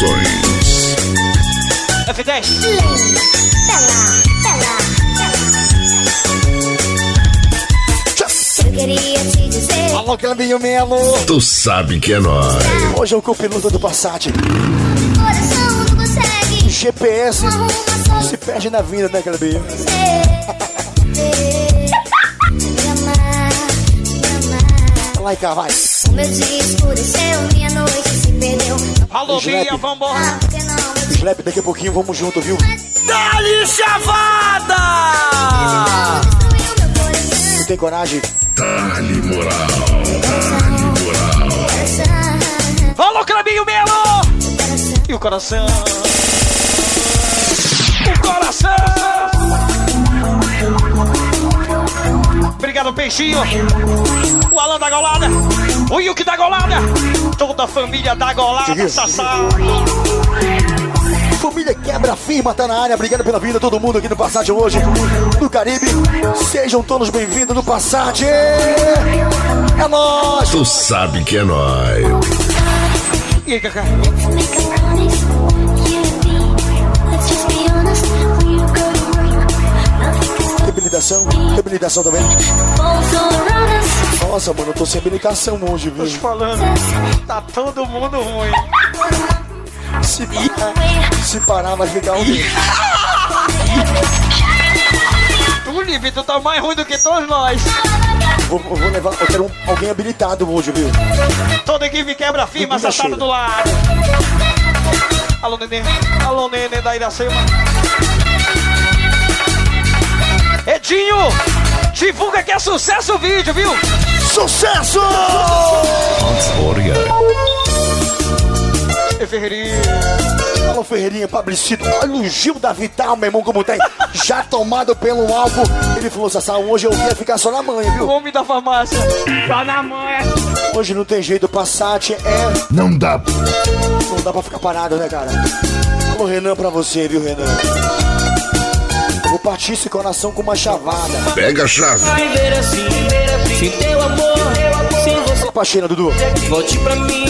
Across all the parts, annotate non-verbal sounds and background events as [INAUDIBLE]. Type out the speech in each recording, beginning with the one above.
Produções. F10. Eu queria te dizer. Alô, Clebinho Melo. Tu sabe que é nóis. Hoje é o copiloto do Passat. Coração não consegue. GPS se perde na vida, né, amar. [LAUGHS] Lá e cá, vai. O meu dia escureceu, minha noite perdeu. Alô. Bia, vambora. Ah, Slap, daqui a pouquinho vamos junto, viu? Dali, chavada! destruiu meu coração. Não tem coragem? Dá-lhe moral. Coração, Alô, Clebinho Melo! E o coração? O coração! Obrigado, Peixinho. O Alan da Golada. O Yuki da Golada. Toda a família da Golada. Sassá. Família Quebra Firma tá na área. Obrigado pela vinda, todo mundo aqui no Passat hoje, no Caribe. Sejam todos bem-vindos no Passat. É nóis. Tu sabe que é nóis. E aí, Cacá? Habilitação, habilitação também. Nossa, mano, eu tô sem habilitação hoje, viu? Tô te falando. Tá todo mundo ruim. Se parar, se parar vai ficar um dedo. Tu, tá mais ruim do que todos nós. Vou, vou levar, eu quero um- alguém habilitado hoje, viu? Toda equipe quebra firma, cheira. do lado. Alô, Nenê. Alô, Nenê da Iracema. Edinho, divulga que é sucesso o vídeo, viu? Sucesso! E Ferreirinha. Alô, Ferreirinha, Pablicido. Olha o Gil da Vital, meu irmão, como tem. Já tomado pelo álcool. Ele falou, Sassá, hoje eu quero ficar só na manhã, O viu? homem da farmácia. Tá na manha. Hoje não tem jeito, Passat é... Não dá. Não dá pra ficar parado, né, cara? Alô, Renan, pra você, viu, Renan? Vou partir esse coração com uma chavada. Pega a chave. Viver assim, sem teu amor, sem você. Pra Sheila, Dudu. Volte pra mim,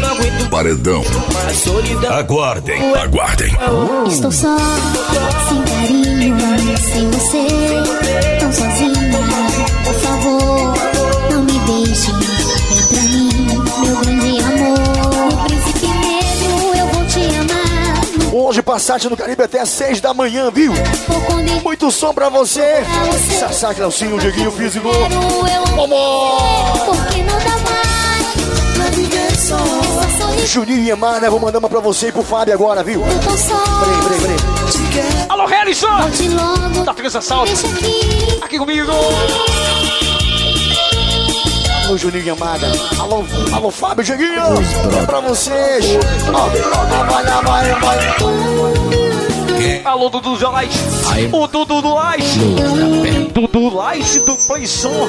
não aguento Paredão. Aguardem. Aguardem. Estou só, sem carinho, sem você, Passat no Caribe até às seis da manhã, viu? Muito som pra você. Sassá, Cleucinho, Dieguinho, Físico. Vamos! Porque não dá mais Juninho e Emana, vou mandar uma pra você e pro Fábio agora, viu? eu tô só. Peraí, peraí, peraí. Alô, Harrison. Da França Salto. Aqui comigo. Alô, Juninho e Amada. Alô, alô, Fábio, Dieguinho. É pra vocês. Ó, ó, vai, vai, vai, vai. Alô, Dudu Lais. O Dudu do Lais. Dudu Lais do Playson.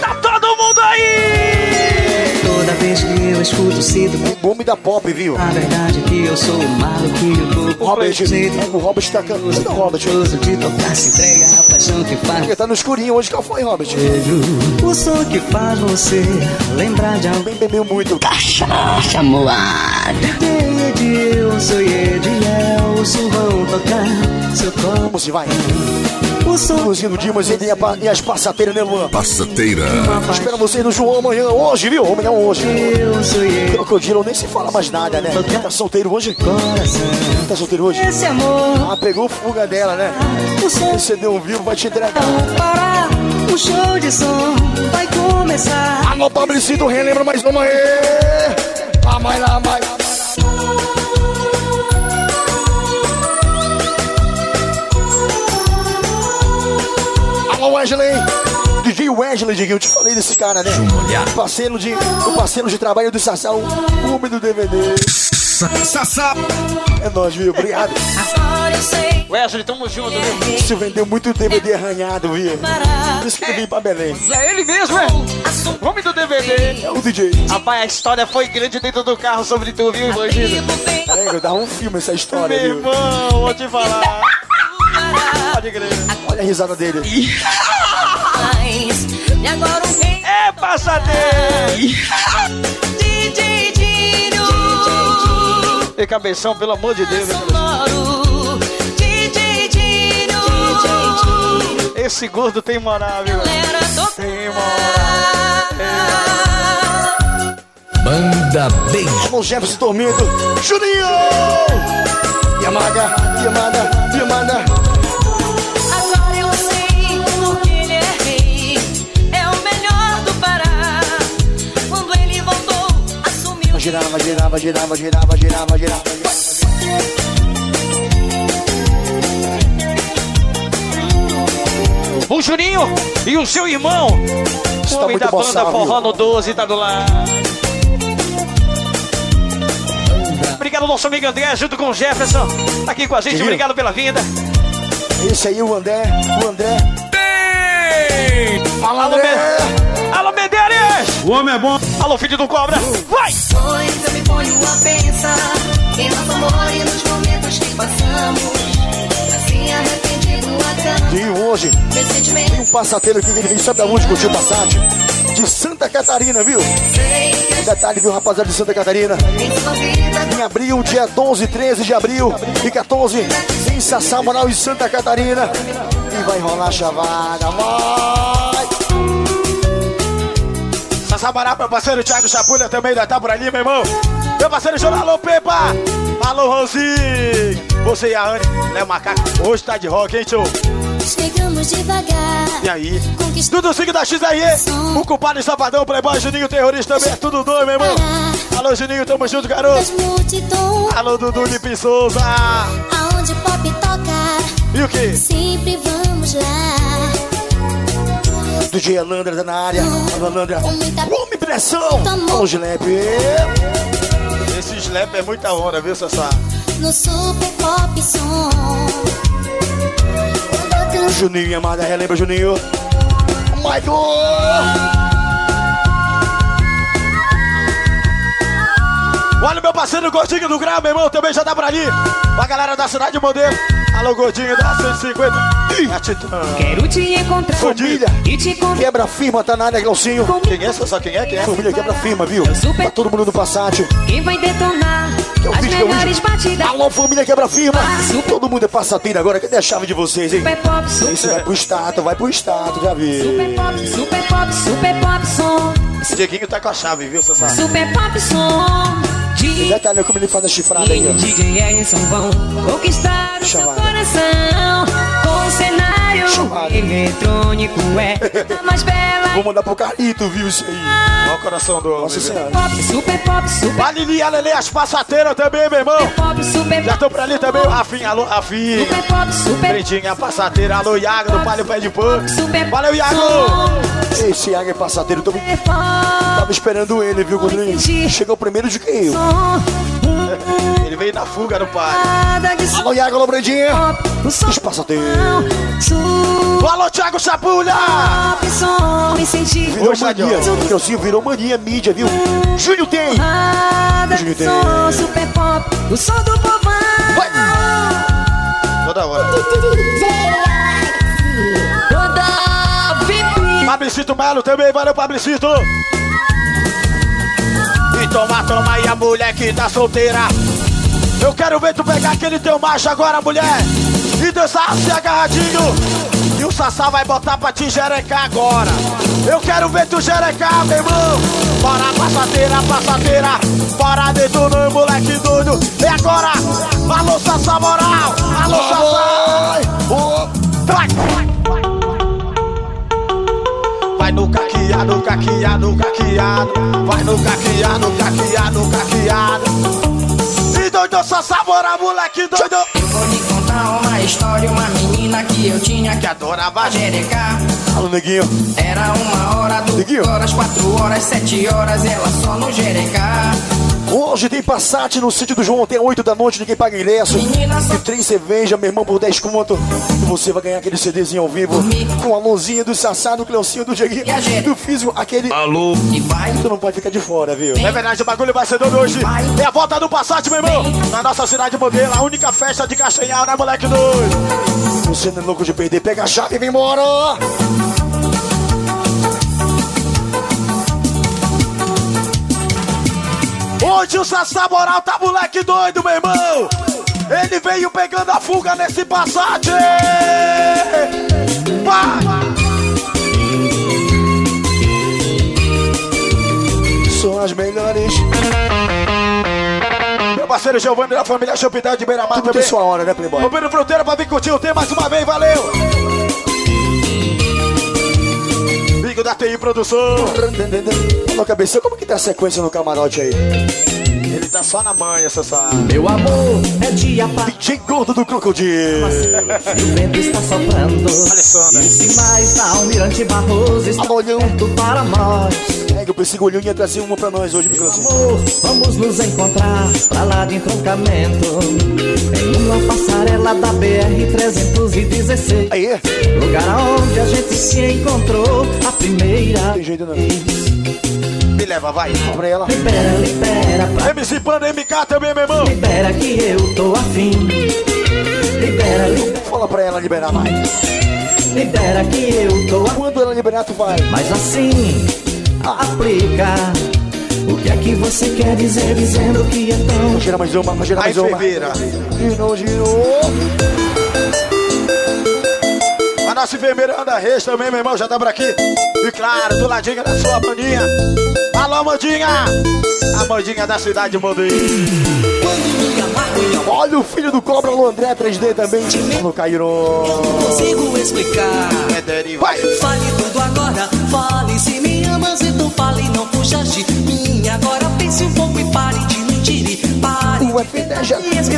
Tá todo mundo aí. Toda vez que eu escuto, Nome da pop, viu? a verdade que eu sou um maluquinho do Robert, jeito o Robert tá cantando. O Robert? de tocar, se entrega a paixão que faz. Ele tá no escurinho hoje. Qual foi, Robert? O som que faz você lembrar de alguém. Bem bebeu muito. Corpo. Como se vai? O som Luzinho Dimas e, e as passateiras, né, Luan? Passateira. Espero vocês no João amanhã, hoje, viu? Amanhã, hoje. eu sou Edielso. Crocodilo nem se fala mais nada, né? Tá solteiro hoje? Coração. Tá solteiro hoje? Esse amor, Ah, pegou fuga dela, né? Esse CD ao vivo vai te entregar. não parar. O show de som vai começar. Alô, Pabricito, relembra mais uma aí. Lá vai, Alô, Wesley. DJ Wesley, Diguinho, eu te falei desse cara, né? O parceiro de, o parceiro de trabalho do Sassá, o homem do DVD. Sassá. É nóis, viu? Obrigado. Eu Wesley, tamo junto, viu? Você vendeu muito DVD arranhado, viu? Por isso que ele veio pra Belém. É ele mesmo, é? Homem do DVD. É o DJ. Rapaz, a história foi grande dentro do carro sobre tu, viu, Imagina? É, eu dava um filme essa história, Meu viu? irmão, vou te falar. Pode crer. Olha a risada dele. [LAUGHS] mais. E agora um rei É passadeiro. [LAUGHS] DJ Dinho. E cabeção, pelo amor de Deus. DJ. Esse gordo tem moral, viu? Tem moral. Banda Beijo. Alô, Jefferson dormindo. Juninho! Yamaga, Yamada, Yamada. Vai girar, vai girar, vai girar. O Juninho e o seu irmão. Isso O tá homem da banda boçal, Forró viu? no 12 tá do lado. Obrigado, nosso amigo André, junto com o Jefferson. Tá aqui com a gente, Viu? obrigado pela vinda. Esse aí, o André, o André. Fala, Alô, André! Alô! O homem é bom. Alô, filho do cobra! Vai! Pois eu me ponho a pensar em nosso amor e nos momentos que passamos. Assim arrependido a tanto. E hoje, tem um passateiro aqui que ele vem sabe aonde curtir o Passat? De Santa Catarina, viu? que Detalhe, viu, rapaziada de Santa Catarina? em abril, dia 12, 13 de abril e 14, em Sassá, Moral e Santa Catarina. E vai rolar a chavada, vai! Sassabará, meu parceiro Thiago Chapulha também ainda tá por ali, meu irmão. Meu parceiro Júnior, alô Pepa! Alô Rosi! Você e a Anne, né, macaco? Hoje tá de rock, hein, tio? Chegamos devagar. E aí? Tudo sigo da XRE, o culpado Safadão, Playboy, Juninho Terrorista também, é tudo doido, meu irmão. Alô, Juninho, tamo junto, garoto. Alô, Dudu de Souza. Aonde pop toca, E o que? sempre vamos lá. DJ Alandra tá na área. Alô, muita Homem pressão! Alô, Gilepe. Esse slap é muita onda, viu, Sassá? no super pop som. Juninho, amada, relembra, Juninho. Michael! Olha meu parceiro Gordinho do Grau, meu irmão, também já tá por ali. A galera da Cidade Modelo. Alô, Gordinho da 150. Ih, a Titã. quero te encontrar Família. e te convidar. Quebra firma, tá na área, Glaucinho. Quem é, Sassá? Quem é? Quem é? Família quebra firma, viu? super- Tá todo mundo no Passat. Quem vai detonar Que é o as vídeo, que é o melhores vídeo. batidas? Alô, família quebra firma. Super- Todo mundo é passateiro agora. Cadê a chave de vocês, hein? Super pop, super, Esse vai pro status, vai pro status, já vi. super pop, super pop, super pop som. Esse Dieguinho tá com a chave, viu, Sassá? Super pop som. De Detalhe como ele faz a chifrada aí, ó. DJ Edson vão conquistar o seu Chamada. coração com o cenário Chamada. eletrônico é a [LAUGHS] mais bela. Vou mandar pro Carlito, viu isso aí? Olha o coração do homem. Nossa senhora. Pop, super pop, super A Lili e a Lele, as passateiras também, meu irmão. pop, super Já pop. tô por ali também. Afim, alô, Afim. Super pop, super Pretinha, passateira. Alô, Iago, do Palio Pé de Pão. super Valeu, Iago. Esse Águia é passateiro, tô... Super pop, tava esperando ele, viu, Godrinho? Chegou primeiro de que eu. Ele veio na fuga no pai. Alô, Iago, alô, Brandinha. pop, o som. Os passateiros. Super Alô, Thiago Chapulha. Virou Hoje, mania. Creuzinho virou mania, mídia, viu? Júnior tem. Júnior tem. Super pop, o som do povão. Vai. Toda hora. Toda VIP. Fablicito Melo também, valeu, Fablicito. E toma, toma aí a mulher que tá solteira. Eu quero ver tu pegar aquele teu macho agora, mulher. E dançar se agarradinho. E o Sassá vai botar pra te jerecar agora. Eu quero ver tu jerecar, meu irmão. Bora, passadeira, passadeira. Bora dentro do moleque doido. E agora? Alô, Sassá Moral. Alô, Sassá. Vai. Vai no caqueado, caqueado, caqueado. Vai no caqueado, caqueado, caqueado. E doido, só sabora, moleque doido. Eu vou lhe contar uma história, uma menina que eu tinha Que adorava jerecar. Alô, neguinho. Era uma hora, duas Neguinho. horas, quatro horas, sete horas, ela só no jerecar. Hoje tem Passat no sítio do João até 8 da noite, ninguém paga ingresso. E três cerveja, meu irmão, por 10 conto. E você vai ganhar aquele CDzinho ao vivo. Com a mãozinha do Sassá, do Cleocinho, do Dieguinho, E gente? do Físico, aquele. Alô, vai. Tu não pode ficar de fora, viu? É verdade, o bagulho vai ser doido hoje. É a volta do Passat, meu irmão. Na nossa cidade modelo, a única festa de Castanhal, né, moleque doido? Você não é louco de perder, pega a chave e vem embora! Hoje o Sassá Moral tá moleque doido, meu irmão. Ele veio pegando a fuga nesse Passat. Vai! São as melhores. Meu parceiro Giovanni da família Chopitel de Beira-Mar também. sua hora, né, Playboy? Roubando fronteira pra vir curtir o tema mais uma vez, valeu! Bico da TI Produção. Alô, cabeça, como que tá a sequência no camarote aí? Ele tá só na manha, Sassá. Meu amor é dia para DJ Gordo do Crocodilo. o vento está soprando. Alessandra. E sinais da Almirante Barroso Leão. perto para nós. É que o Olhinho ia trazer uma pra nós hoje, microzinho. Amor, vamos nos encontrar pra lá de entroncamento. Em uma passarela da BR-316. Aí, Lugar onde a gente se encontrou a primeira tem jeito não. vez. Me leva, vai. Pra ela. Libera, libera, pra MC Panda MK também, meu irmão. libera que eu tô afim. Libera, libera, Fala pra ela liberar mais. libera que eu tô afim. Quando ela liberar, tu vai. Mas assim, aplica. O que é que você quer dizer dizendo que é tão Gira mais uma, vai girar mais uma. Ferreira. Girou, girou. A nossa enfermeira Ana Reis também, meu irmão, já tá por aqui. E claro, do ladinho da sua Mandinha. Alô, Amandinha. A Mandinha da cidade de Moduí. Olha o filho do Cobra, o André 3D também. No Cairo. consigo explicar. É Dani, vai. Fale tudo agora,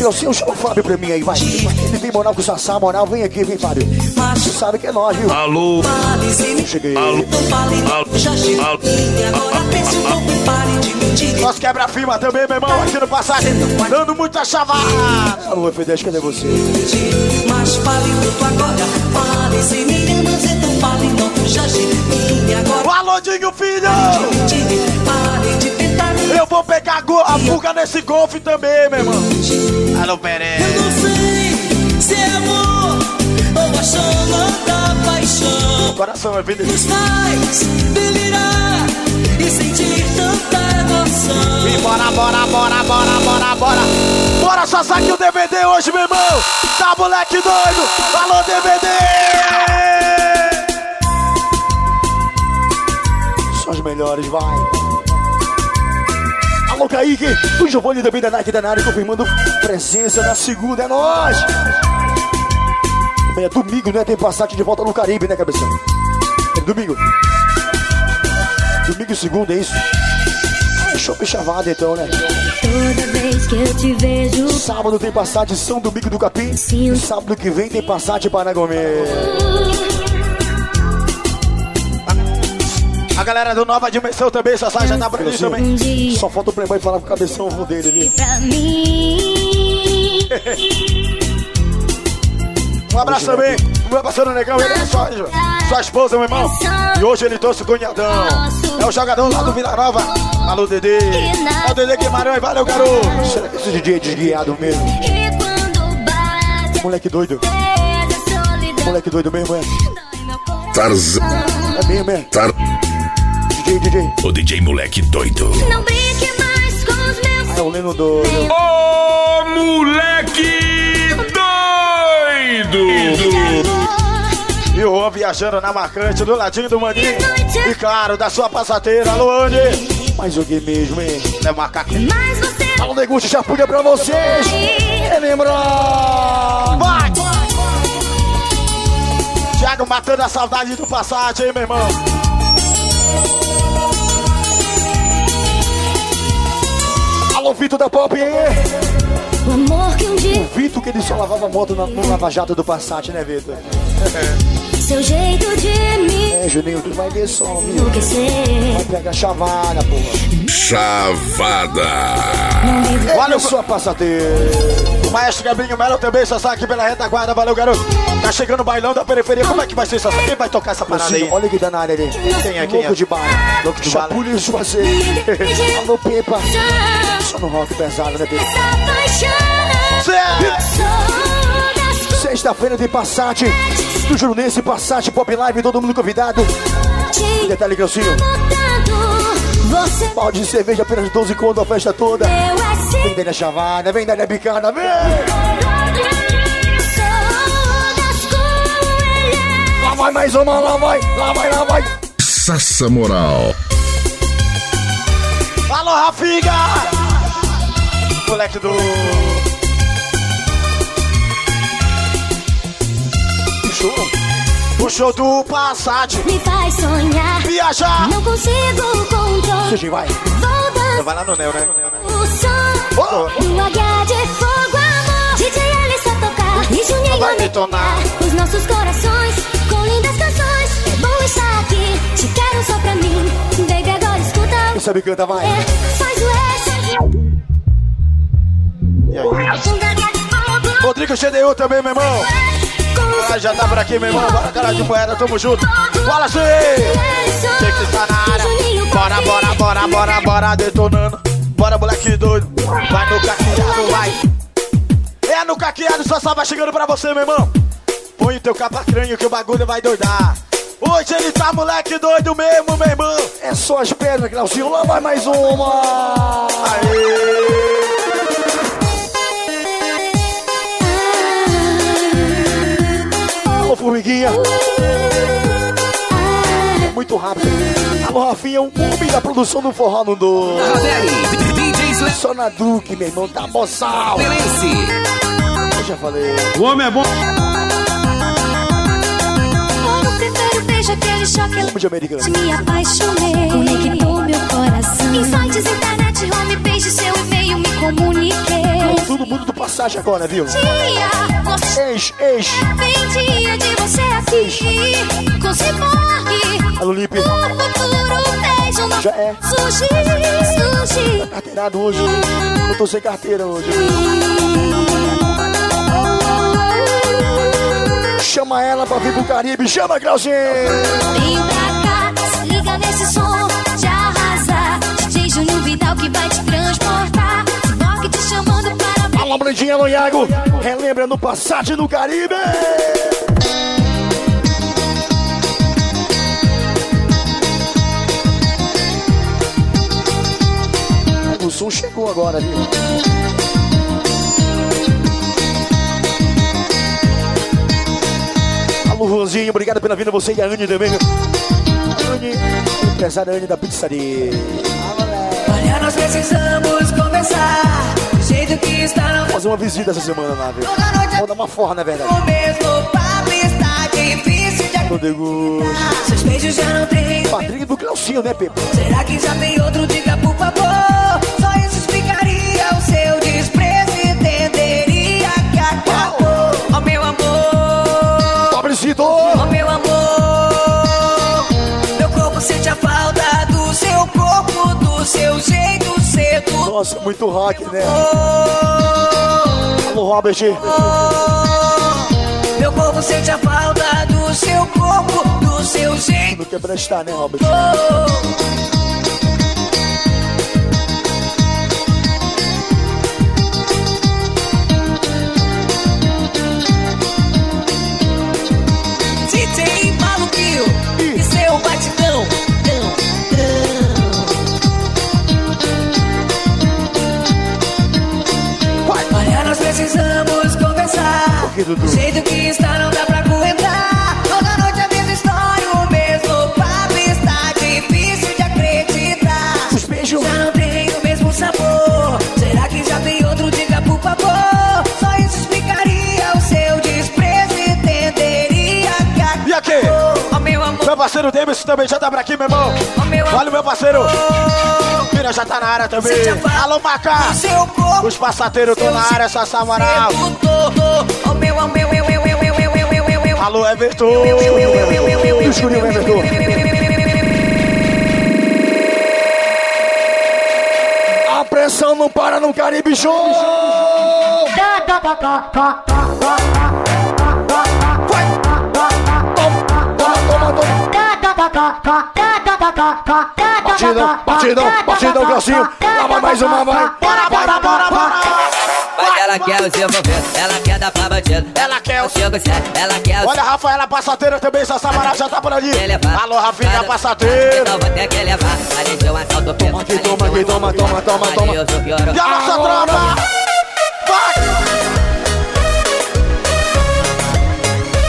já. Microzinho, chama o Fábio pra mim aí, vai. Ele tem moral com o Sassá, moral. Vem aqui, vem, Fábio. Tu sabe que é nós, viu? me Cheguei. então fale, não fujas de mim. Agora pense um pouco e pare de mentir. Nós quebra-firma também, meu irmão, aqui no passagem. Dando muita chavada. Alô, F10, cadê você? Mas fale tudo agora, fale se me amas, então fale, não fujas de mim. Agora O Alodinho, filho. Vou pegar a fuga nesse golfe também, meu irmão. Alô, Pereira. Eu não sei se é amor ou a chama da paixão. Coração é vida. Nos faz delirar e sentir tanta emoção. E bora, bora, bora, bora, bora, bora. Bora, só saque o DVD hoje, meu irmão. Tá, moleque doido. Alô, DVD. Só as melhores, vai. Alô, Kaique. O Giovanni também da Nike da área, confirmando presença na segunda. É nóis. É domingo, né? Tem Passat de volta no Caribe, né, cabeção? É domingo. Domingo e segunda, é isso? Ah, Show chavada, então, né? Toda vez que eu te vejo, Sábado tem Passat São Domingo do Capim. E sábado que vem tem Passat Paragomê. A galera do Nova Dimensão também, sai, já tá por ali também. dia Só falta o Playboy falar com o cabeção vou dele, viu? pra. [LAUGHS] Um abraço também, o meu parceiro negão, ele é sua, sua esposa, meu irmão. E hoje ele trouxe o cunhadão. É o jogador lá do Vila Nova. Alô, Dedê. É o Dedê Guimarães, valeu, garoto. Será que esse DJ é desguiado mesmo? Moleque doido. Moleque doido mesmo, é? Tarzan. É mesmo, é? DJ, DJ. O DJ moleque doido. Não brinque mais com os meus É o Leno doido. Ô moleque doido! E o Juan viajando na marcante, do ladinho do maninho. E claro, da sua passateira. Andy. Mas o que mesmo, hein? É macaco. Mas você Alô, Deguste Chapulha pra vocês. É lembrar. Vai! Thiago matando a saudade do Passat, hein, meu irmão? Alô, Vitor da Pop. o amor que um dia O Vitor que ele só lavava moto na- no lava-jato do Passat, né, Vitor? seu jeito de me É, Juninho, tu vai ver só, viu? Vai pegar chavada, porra. Chavada. Olha a sua passateira. O maestro Gabinho Melo também só sai aqui pela retaguarda. Valeu, garoto. Tá chegando o bailão da periferia. Como é que vai ser isso? Quem vai tocar essa parada aí? Olha que tá na área ali. Quem é, quem Louco é? de bala. Louco de bala. Chapulha e Juazeiro. [LAUGHS] Alô, Pepa. Só no rock pesado, né, Pepa? Coisas Sexta-feira tem Passat. Do Jurunense, Passat, Pop Live, todo mundo convidado. que Detalhe. Você Balde de cerveja apenas 12 conto a festa toda. eu é. Vem daí a chavada, vem daí a bicada, vem! Vai mais uma, lá vai, lá vai, lá vai. Sassa Moral. Alô, Rafiga! Moleque do. Show. O show do Passat. Me faz sonhar. Viajar. Não consigo controle. Sushi, vai. Vou dançar Vai lá no Neo, né? o som Oh. águia de fogo, amor. DJ Alisson tocar e Juninho Vai a detonar. Os nossos corações bom estar aqui. Te quero só pra mim. Baby, agora escuta. Quem sabe canta, vai. É, faz o S. E aí? Rodrigo GDU também, meu irmão. Ah, já tá por aqui, meu irmão. Bora, cara de moeda, tamo junto. Fala. Tem que tá na área. Bora, bora, bora, bora, bora, detonando. Bora, moleque doido. Vai no caqueado, vai. É no caqueado, só só vai chegando pra você, meu irmão. Põe o teu capa crânio que o bagulho vai doidar. Hoje ele tá moleque doido mesmo, meu irmão. É só as pedras, Clauzinho, lá vai mais uma. Aê! Alô, formiguinha. Muito rápido. Alô, Rafinha, um homem da produção do Forró no do. Só na Duque, meu irmão, tá boçal. Eu já falei. O homem é bom. Beijo, aquele choque de americano. Me apaixonei, conectou meu coração. Insights, internet, homepage, seu e-mail, me comuniquei. Todo mundo do passagem agora, viu? Dia, nosso Ex, ex. dia de você aqui. Com Ciborgue, Alô, Lipe. o futuro beijo no Já é. Sushi, sushi. Carteirado hoje. Eu tô sem carteira hoje. Chama ela pra vir pro Caribe. Chama, Clauzinho. Vem pra cá, se liga nesse som de arrasar. DJ Júnior Vidal que vai te transportar. Ciborgue te chamando para Alô, Brandinha, alô, Iago. Relembra no Passagem do Caribe. O som chegou agora, viu? Alô, obrigado pela vinda, você e a Anne também, meu. Anne, empresária Anne da pizzaria. Olha, nós precisamos conversar. Do jeito que está no Fazer uma visita essa semana lá, viu? Vou dar uma forra, na verdade. o mesmo papo está difícil de acreditar. Seus beijos já não tem. Padrinho do né, Pepe? Será que já tem outro? Diga por favor. Nossa, muito rock, né? Alô, Robert. Meu corpo sente a falta do seu corpo, do seu jeito. Não quer prestar, né, Robert? Que, Dudu? Do jeito que está, não dá pra aguentar. Toda noite a mesma história, o mesmo papo. Está difícil de acreditar. Os beijos. Já não tem o mesmo sabor. Será que já tem outro? Diga por favor. Só isso explicaria o seu desprezo. Entenderia que acabou. E aqui? Oh, meu amor. Meu parceiro Demis também já tá por aqui, meu irmão. Oh, meu. Olha o meu parceiro. Mira já tá na área também. Alô, Macá. Corpo. Os passateiros estão na área, Sassá Moral. Alô, Everton! Do escurinho, Everton! A pressão não para no Caribe Show! Vai! Toma, toma, toma, toma! Partidão, partidão, partidão, Glaucinho! Lá vai mais uma, vai! Bora, bora, bora, bora! bora ela quer o seu envolver, ela quer dar pra bandido. Ela quer o Chego ela quer o Olha, Rafaela Passateira também, Sassá Amaral já tá por ali. Alô, Rafinha Passateira. Então vou ter que levar. Ali de um assalto pego. Toma aqui, toma aqui, toma, toma, toma, toma. E a nossa tropa? Vai!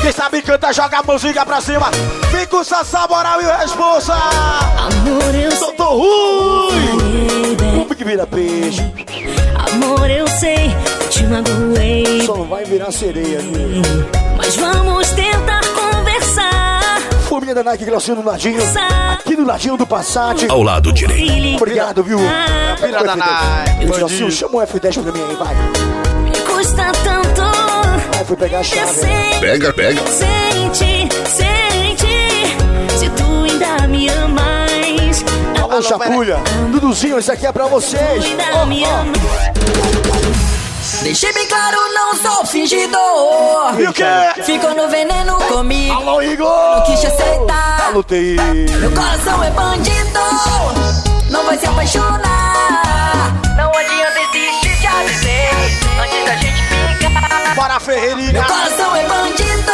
Quem sabe canta, joga a música pra cima. Vem com o Sassá Moral e o Responsa. Amor, eu sei. Doutor Rui! Como que vira peixe? Amor, eu sei. Te magoei. Só não vai virar sereia, viu? Mas vamos tentar conversar. Fominha da Nike Glaucinho no ladinho. Aqui no ladinho do Passat. Ao lado direito. Obrigado, viu? Filha da Nike, Glaucinho, bandido. chama o F10 pra mim aí, vai. Me custa tanto. Fui pegar a chave. sente, Pega, pega. sente, sente. Se tu ainda me amas. Alô, Chapulha. Duduzinho, isso aqui é pra vocês. Tu ainda me amas. Deixei bem claro, não sou fingidor. E o quê? Ficou no veneno comigo, Alô, Igor! não quis te aceitar. Alô, TI. Meu coração é bandido, não vai se apaixonar. Não adianta insistir, já avisei, antes da gente ficar. Bora, Ferreirinha. Meu coração é bandido.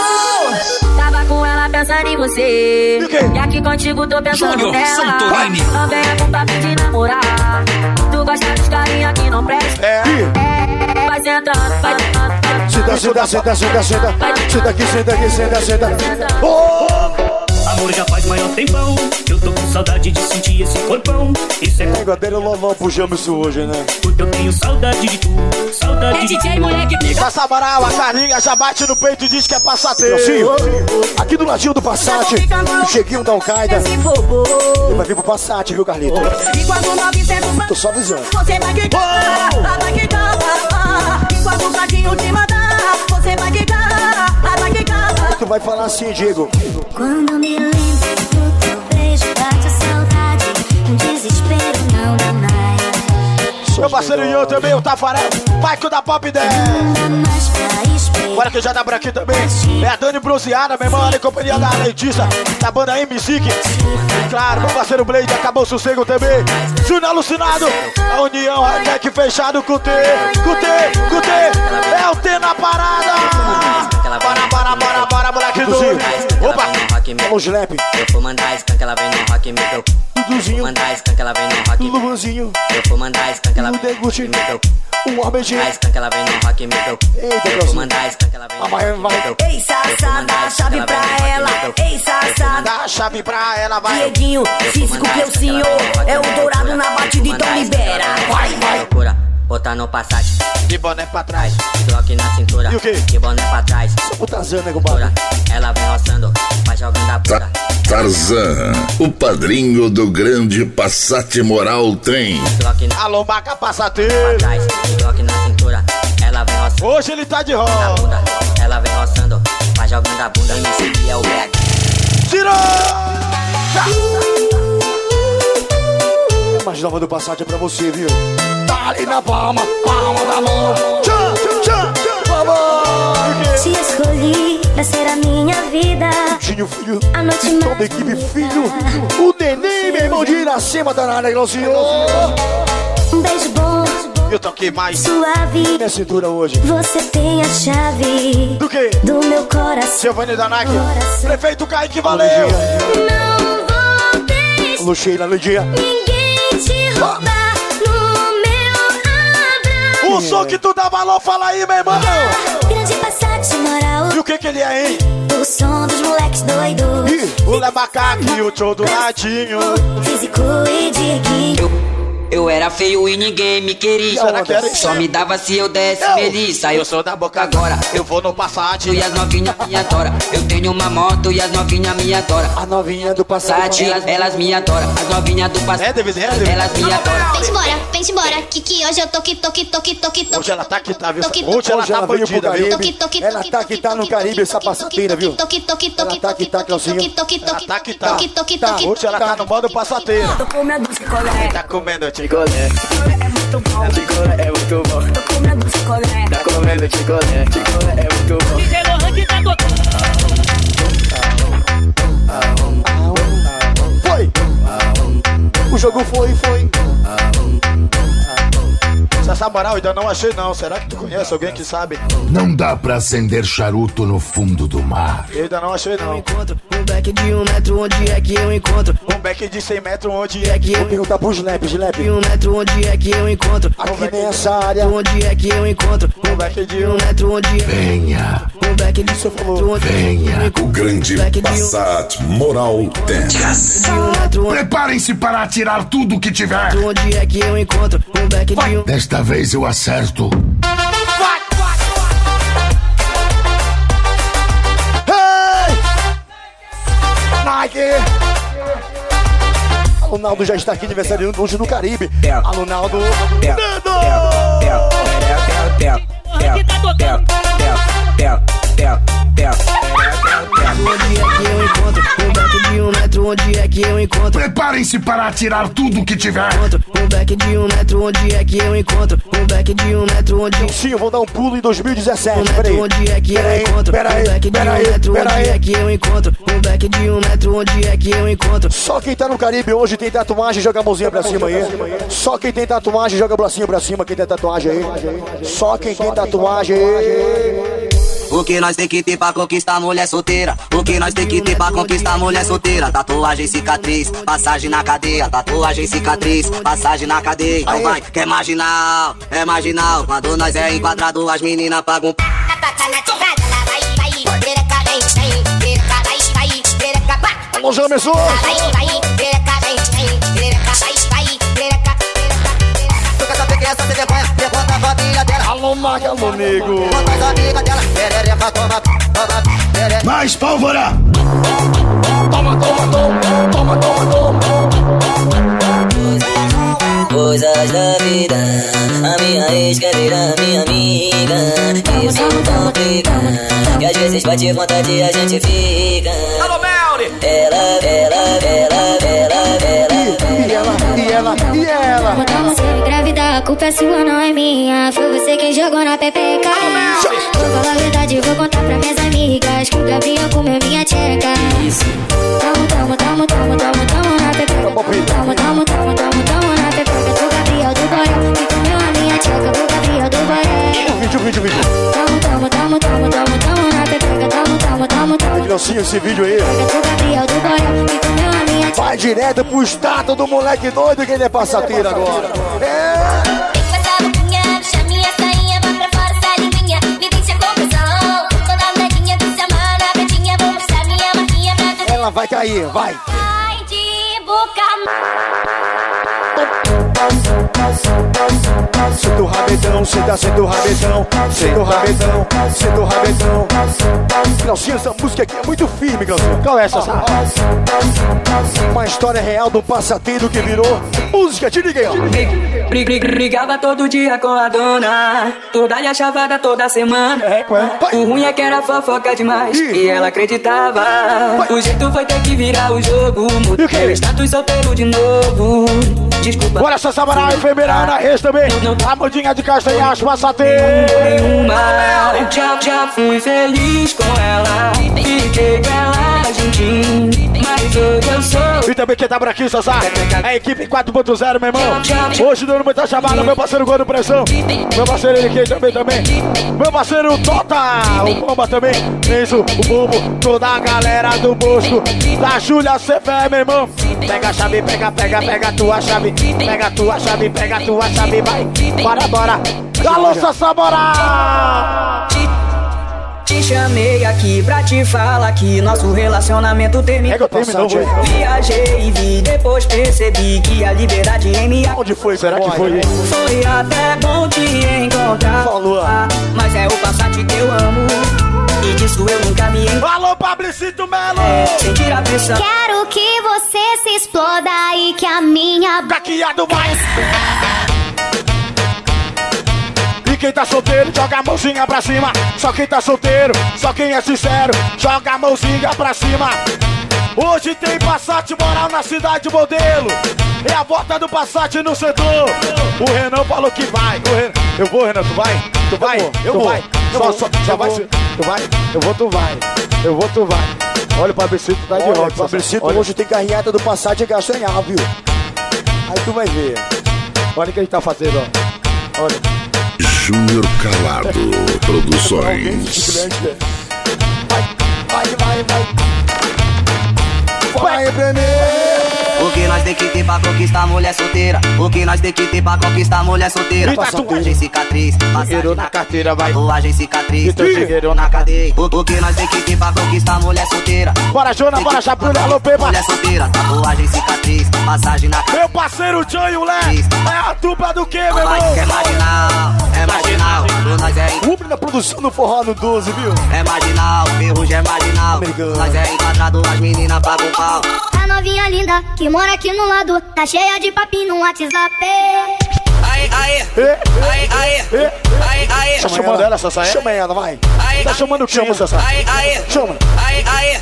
Tava com ela pensando em você. E o quê? E aqui contigo tô pensando Júnior nela. Santorini. Não venha com papo de namorar. Gosta dos carinha que não presta. É. Vai sentando, vai sentando. Senta, senta, senta, senta, senta. Senta aqui, senta aqui, senta, senta. Amor já faz maior tempão. Eu tô com saudade de sentir esse corpão. Isso é Nego, até o isso hoje, né? porque eu tenho saudade de tu. Saudade de tu. moleque. Sassá Amaral, a Carlinha já bate no peito e diz que é passateiro. Aqui do ladinho do Passat. O Cheguinho da Al-Qaeda. Bobo. Vai vir pro Passat, viu, Carlito? E quando 900 Tô só avisando. Você vai quicar, vai quicar. E quando o te mandar, Tu vai falar assim, Diego. Quando me lembro do teu beijo, bate a saudade. Um desespero não dá mais. Meu parceiro Ian também, o Tafarel. Vai com o da Pop 10. Não dá mais pra esperar. Bora que já dá por aqui também. É a Dani Bronzeada, meu irmão, em companhia da Letícia, da banda M-Music. E claro, meu parceiro Blade, acabou o sossego também. Júnior Alucinado, a União, Hightech fechado com o T, com o T, com o T. É o T na parada. Bora, bora, bora, bora, moleque doido. Opa, Alô, Slap. Eu vou mandar skunk, ela vem no rock me deu. Duduzinho. Mandar skunk, ela vem no rock. Luvanzinho. Eu vou mandar skunk, ela vem no rock Deguti. me deu. O Arbetinho. Mandar skunk, ela vem no rock me deu. Eita, Eu vou mandar skunk, ela vem no vai, rock. Ei, Sassá, dá a chave pra ela. Ei, Sassá, dá a chave pra ela, vai. Dieguinho, físico que eu senhor. É o dourado na batida, então libera. Vai, vai. Botar no Passat. De boné pra trás. Glock na cintura. E o quê? De boné pra trás. O Tarzan, né, compadre? Procura, ela vem roçando, vai jogando a bunda. Tarzan, o padrinho do grande Passat Moral Trem. Glock na Alô, Maca Passateiro. Glock na cintura, ela vem roçando. Hoje ele tá de a roda. bunda, ela vem roçando, vai jogando a bunda. MC é o back. Tirou! A mais nova do Passat é pra você, viu? Tá ali na palma, palma da mão. Tchau, tchau, tchau. Vamos! Te escolhi pra ser a minha vida. Tinho, filho. A noite E toda a equipe, filho. O neném, meu irmão de Iracema, tá na área, Glaucinho. Um beijo bom, Eu toquei mais. suave. Minha cintura hoje. Você tem a chave Do que? do meu coração. Giovanni da Nike. Coração. Prefeito Kaique, valeu. Não vou Alô, Sheila, Lidia. ninguém te roubar no meu abraço. O som que tu dá valor, fala aí, meu irmão. Grande Passat moral, E o que que ele é, hein? o som dos moleques doidos. O Lebacaque e o show do Ladinho. Físico e Dieguinho. Eu era feio e ninguém me queria. Que? Só me dava se eu desse Eu- feliz. Aí Eu sou da boca agora. Eu vou no Passat. E as novinhas me adoram. Eu tenho uma moto e as novinhas me adoram. a novinha do Passat. Elas, elas me adoram. As novinhas do Passat, É, Davis, é, Davis. elas me adoram. Vem embora, vem embora, que que hoje eu tô que tô que tô que tô que tô Hoje ela tá que tá, viu? Tô que- Hoje ela Hoje tá bandida, viu? Ela tá que tá no Caribe, essa passateira, viu? Ela tá que tá, Glaucinho. Ela tá que tá. Hoje ela tá no modo passateira. Tô comendo picolé, Tá comendo picolé. é muito bom. Picolé é muito bom. Tô comendo picolé. Tá comendo picolé, picolé é muito bom. DJ Lohan que tá tocando. Foi. O jogo foi, foi. Essa Moral, ainda não achei não. Será que tu conhece alguém que sabe? Não dá pra acender charuto no fundo do mar. Eu ainda não achei não. Encontro um back de um metro, onde é que eu encontro? Um back de 100 metros, onde é que Vou eu... perguntar pro Slap, Slap. De um metro, onde é que eu encontro? Aqui nessa área. Onde é que eu encontro? Um back de Um metro, onde é Venha, um back de seu falou. venha. o grande Passat Moral metro, Preparem-se para atirar tudo que tiver. onde é que eu encontro? Um back de um Desta vez eu acerto. Hey! Nike! O Naldo já está aqui aniversariando hoje no Caribe. Alô, Naldo. Onde é que eu encontro? Um back de um metro, onde é que eu encontro? Preparem-se para atirar tudo que tiver. Um back de um metro, onde é que eu encontro? Um back de um metro, onde Sim, eu vou dar um pulo em um 2017. metro, Peraí. onde é que eu Peraí, encontro? peraí, Um back de um metro, onde é que eu encontro? Um back de um metro, onde é que eu encontro? Só quem tá no Caribe hoje tem tatuagem, joga a mãozinha pra cima aí. Só quem tem tatuagem, joga o bracinho pra cima. Quem tem tatuagem aí. Só quem tem tatuagem aí. O que nós tem que ter pra conquistar mulher solteira? O que nós tem que ter pra conquistar mulher solteira? Tatuagem, cicatriz, passagem na cadeia. Tatuagem, cicatriz, passagem na cadeia. Então vai, que é marginal, é marginal. Quando nós é enquadrado, as meninas pagam. Alô, Jamerson. É? Pergunta a família dela. Alô, Maga, alô, nego. Bota as amigas dela. Perereca, toma, toma, perereca. Mais pólvora! Toma, toma, toma. Toma, toma, toma. Coisas da vida, a minha ex quer virar minha amiga. Tão pica, que às vezes bate vontade e a gente fica. Alô, Melly! Ela, ela, ela, ela. E ela, e ela. Botar você engravidar, a culpa é sua, não é minha. Foi você quem jogou na pepeca. Vou falar a verdade, vou contar pra minhas amigas. Que o Gabriel comeu minha tcheca. Tamo, tamo, tamo, tamo, tamo, tamo na pepeca. Tamo, tamo, tamo, tamo, tamo na pepeca. Do Gabriel do Borel, que comeu a minha tcheca. Do Gabriel do Borel. Vídeo, vídeo, vídeo. Tamo, tamo, tamo, tamo, tamo, comeu a minha tcheca. Vai direto pro status do moleque doido que ele é passateiro agora. É. Ela vai cair, vai. Ai de boca Senta o rabetão, senta, senta o rabetão, senta o rabetão, senta o rabetão. Claucinho, essa música aqui é muito firme, Claucinho. Qual é essa? Sá? Uma história real do passateiro que virou música. Te liga aí, ó. Brig- brig- Brigava todo dia com a dona, toda lhe chavada toda semana. O ruim é que era fofoca demais e ela acreditava. O jeito foi ter que virar o jogo, mudei o status solteiro de novo. Desculpa. Bora essa Samurai, enfermeira Ana Reis também. A mudinha de castanhas, passateiro. Nenhuma, já, já fui feliz com ela, fiquei com ela juntinho, E também quem tá por aqui, Sassá, é a equipe 4.0, meu irmão. Hoje dando muita chamada, meu parceiro Gordo Pressão. Meu parceiro aqui também, também. Meu parceiro Tota, o Bomba também. Isso, o Bubo, toda a galera do Bosco. Da Júlia Cefé, meu irmão. Pega a chave, pega, pega, pega a tua chave. Pega a tua chave, pega a tua chave, vai. Bora, bora. Alô, Sassá, bora! Te chamei aqui pra te falar que nosso relacionamento terminou. É que eu terminou, foi. Viajei e vi, depois percebi que a liberdade em mim. Onde foi? Será que foi? Foi até bom te encontrar. Falou. Mas é o Passat que eu amo. E disso eu nunca me enganei. Alô, Publicito Melo! Sentir a pressão. Quero que você se exploda e que a minha Caqueado vai! Quem tá solteiro, joga a mãozinha pra cima. Só quem tá solteiro, só quem é sincero, joga a mãozinha pra cima. Hoje tem Passat moral na cidade modelo. É a volta do Passat no setor. O Renan falou que vai. Renan- Eu vou, Renan, tu vai? Tu vai? eu tu vou, vai? eu Só, vou, só, eu só vai vou. Tu vai? Eu vou, tu vai. Eu vou, tu vai. Olha o Fabrício tá de Olha, rock. Fabrício, Olha. hoje tem carreata do Passat e Castanhal, viu? Aí tu vai ver. Olha o que ele tá fazendo, ó. Júnior Calado Produções. Vai, vai, vai. Vai, Brené. O que nós tem que ter pra conquistar mulher solteira? O que nós tem que ter pra conquistar mulher solteira? Tatuagem, cicatriz, Dinheiro na carteira, vai. tatuagem, cicatriz, teu dinheiro na cadeia. O, o que nós tem que ter pra conquistar mulher solteira? Bora, Jona, bora, Chapulha, alô, Peba. Mulher solteira, tatuagem, cicatriz, passagem na Meu parceiro John e o Lé. É a dupla do quê, meu irmão? É marginal, é marginal, nós é Rubro na produção do forró no 12, viu? É marginal, ferrugem é marginal. Nós é enquadrado, as meninas pagam pau. A novinha linda que mora aqui no lado, tá cheia de papinho no WhatsApp. Aí, aí, aí, aí, aí, aí. Tá chamando ela, Sassá? é? Chama ela, vai. Tá chamando quem, Chama, Sassá? Aí, aí, Chama. aí, aí,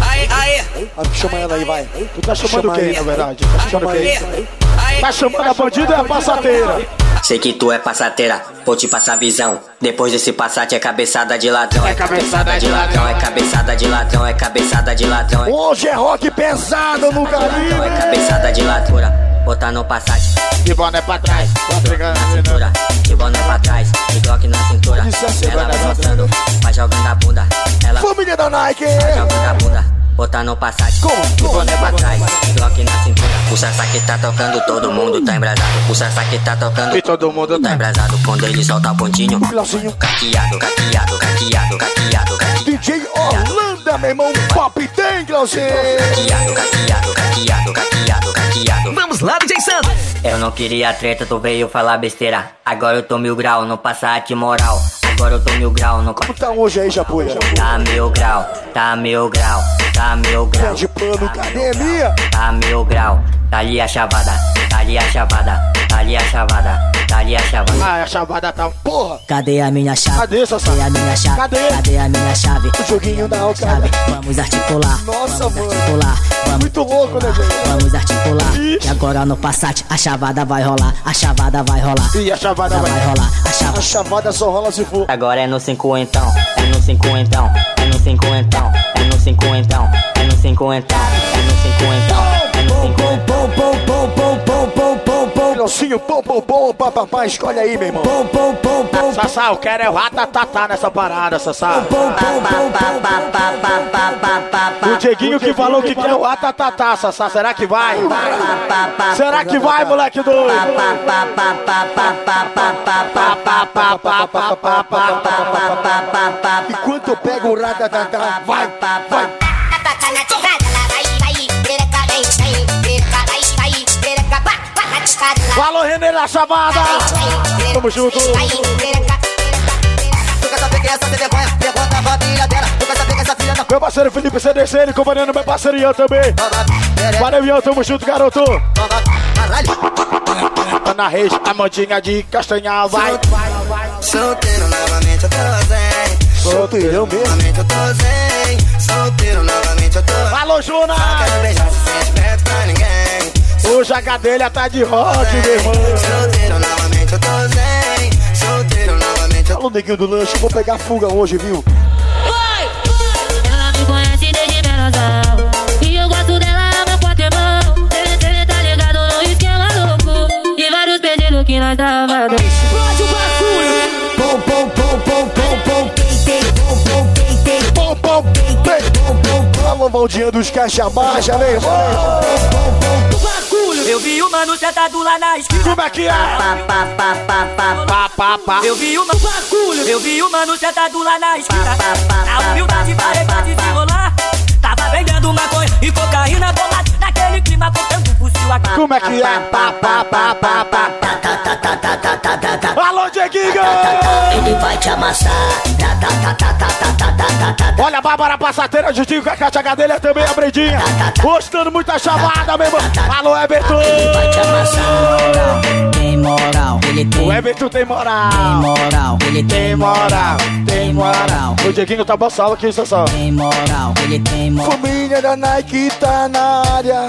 aí, aí. Ah, Chama ela aí, vai. Tu tá chamando Chama quem, aí. na verdade? Tá chamando Chama quem? Tá chamando a bandida e a passateira. Sei que tu é passateira, vou te passar visão. Depois desse passate é cabeçada de ladrão. É cabeçada de ladrão, é cabeçada de ladrão, é cabeçada de ladrão. Hoje é rock pesado no É Caribe. cabeçada de ladrura, botar no passate. De boné pra trás. Brigando, na cintura, de boné pra trás, de Glock na cintura. Ela vai mostrando, vai jogando a bunda. Ela Família da Nike. vai jogando a bunda, botar no passate. De boné pra trás, Glock na cintura. O Sassa que tá tocando, todo mundo tá embrasado. O Sassa que tá tocando, E todo mundo tá embrasado. Quando ele solta o pontinho, caqueado, caqueado, caqueado, caqueado, caqueado. DJ Holanda, meu irmão. Pop tem, Glaucinho. Caqueado, caqueado, caqueado, caqueado, caqueado. Vamos lá, DJ Santos. Eu não queria treta, tu veio falar besteira. Agora eu tô mil grau, no passate moral. Agora eu tô mil grau, no Como tá hoje aí, Japuia? Tá mil grau, tá mil grau, tá mil grau. De pano, academia. Tá mil grau, tá ali a chavada, tá ali a chavada, tá ali a chavada, tá ali a chavada. Ah, a chavada tá. Porra. Cadê a minha chave? Cadê, Sassá? Cadê a minha chave? Cadê? Cadê a minha chave? O joguinho da Alcada. Chave. Vamos articular. Nossa, mano. Articular. Vamos, Muito louco, né, gente? vamos articular. E agora no Passat a chavada vai rolar. A chavada vai rolar. E a chavada Vai vai. rolar. A A chavada. chavada só rola se for. Agora é no cinquentão, é no cinquentão, é no cinquentão, é no cinquentão, é no cinquentão, é no cinquentão, é no cinquentão. Pom, pom, pom, pom, pom, pom, pom, pom. Glaucinho, pom, pom, pom, papapá. Escolhe aí, meu irmão. Pom, pom, pom, pom. Sassá, eu quero é o ratatatá nessa parada, Sassá. Pom, pom, pom, O Dieguinho que falou que quer o ratatatá, Sassá. Será que vai? Será que vai, moleque doido? Enquanto eu pego o ratatatá, vai, vai. Saber quem é essa filha da Meu parceiro Felipe CDC, ele comandando meu parceiro Ian também. Valeu, Ian, tamo junto, garoto. Tá na rede, a mandinha de castanhar, vai. Solteiro novamente eu tô zen. Solteirão mesmo. Novamente eu tô zen. Solteiro novamente eu tô Falou, Juna. Quero beijar pra ninguém. Hoje a gadelha tá de rock, meu irmão. Solteiro novamente eu tô zen. Solteiro novamente eu Alô, neguinho do lanche, vou pegar fuga hoje, viu? Ela me conhece desde menosão E eu gosto dela, é meu Cê, cê tá ligado no esquema louco E vários pedidos que nós tava dando Explode o bagulho Pom, pom, pom, pom, pom, pom. Pom, pom, pom, pom, pom. Alô, Valdinha dos Caixa Baixa, meu irmão. Eu vi o mano sentado lá na esquina. Como é que é? Pá, pá, pá. Eu vi o mano, eu vi o mano sentado lá na esquina. A humildade parei pra desenrolar. Tava vendendo maconha e cocaína bolada. Naquele clima, botando o fuzil aqui. Como é que é? Alô, Dieguinho! Ele vai te amassar. Olha a Bárbara Passateira, Judinho, que a caixa dele é também a Brendinha. Gostando muita chamada, irmão. Alô, Everton! Ele vai te amassar. Tem moral, ele tem. O Everton tem moral. Tem moral, ele tem moral. Tem moral. O Dieguinho tá bom salvo aqui, Sassão. Tem moral, ele tem moral. Família da Nike tá na área.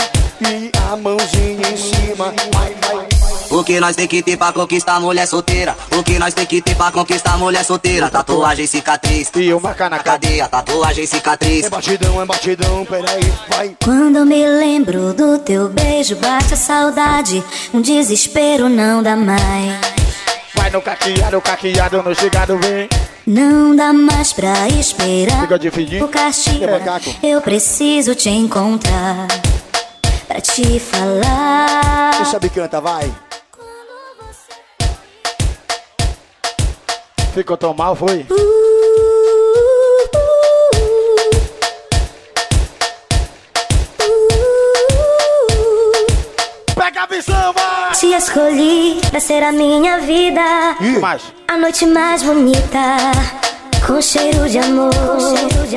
E a mãozinha em cima. Vai, vai. O que nós tem que ter pra conquistar mulher solteira? O que nós tem que ter pra conquistar mulher solteira? Tatuagem, cicatriz. E uma cana Cadeia, tatuagem, cicatriz. É batidão, é batidão, peraí, vai. Quando eu me lembro do teu beijo, bate a saudade. Um desespero não dá mais. Vai no caqueado, caqueado, no chegado vem. Não dá mais pra esperar. Fica dividindo. O castigo. É. Eu preciso te encontrar. Pra te falar. Quem sabe canta, vai. Ficou tão mal, foi? Pega a visão, vai! Te escolhi pra ser a minha vida. Mais. A noite mais bonita. Com cheiro de amor.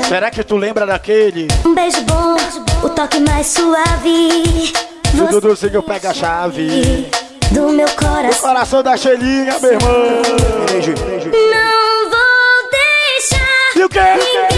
Será que tu lembra daquele? Um beijo bom. O toque mais suave. O Duduzinho pega a chave. Do meu O coração. coração da Xelinha, meu irmão. Não vou deixar E o quê? ninguém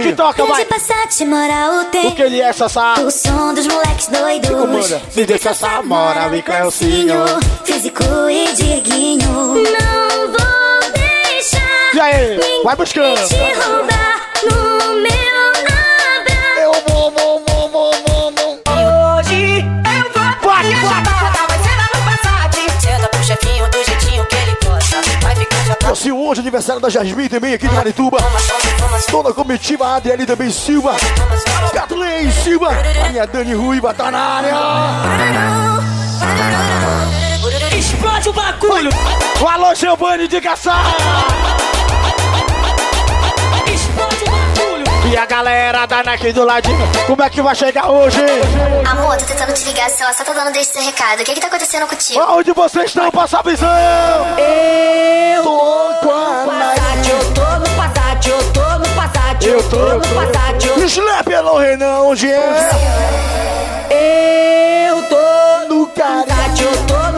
que toca, vai? De passar, te morar o tempo. O que ele é, Sassá? O som dos moleques doidos. comanda? Me deixa essa mora, vem Cleucinho. Físico e Dieguinho. Não vou deixar E aí? Vai buscando. te roubar no meu abraço. Eu vou, vou, vou, vou, vou, vou. Hoje eu vou minha chamada, vai ser lá no Passat. Senta pro chefinho do Assim, hoje aniversário da Jasmine também aqui de Marituba. Toda a comitiva, a Adriele também Silva. Kathleen Silva. A minha Dani Ruiva tá na área. Explode o bagulho. O alô, Giovanni de Caçar. E a galera da Nike do ladinho. Como é que vai chegar hoje? Amor, tô tentando te ligar, só, só tô dando deixa seu recado. O que que tá acontecendo contigo? Onde vocês estão? Passa a visão. Eu tô com a Passat, eu tô no Passat, eu tô no Passat, eu tô no Passat, eu Slap, alô, Renan, onde é? Eu tô no Passat, eu tô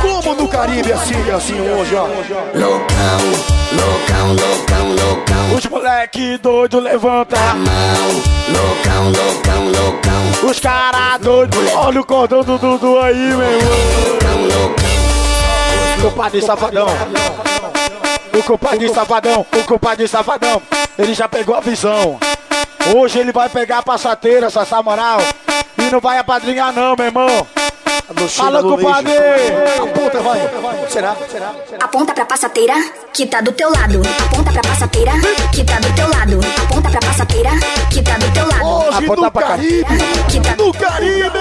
Como no Caribe, assim, assim, hoje, ó. Loucão, loucão, loucão, loucão. Os moleque doido levanta. Loucão, loucão, loucão. Os cara doido. Olha o cordão do Dudu aí, meu irmão. Compadre safadão. O compadre safadão. O compadre safadão. Ele já pegou a visão. Hoje ele vai pegar a passateira, Sassá Moral. E não vai apadrinhar não, meu irmão. Alô, compadre. Aponta, vai. Será? Será? Aponta pra passateira que tá do teu lado. Aponta pra passateira que tá do teu lado. Aponta pra passateira que tá do teu lado. Hoje Aponta no pra. Caribe. Que tá No Caribe.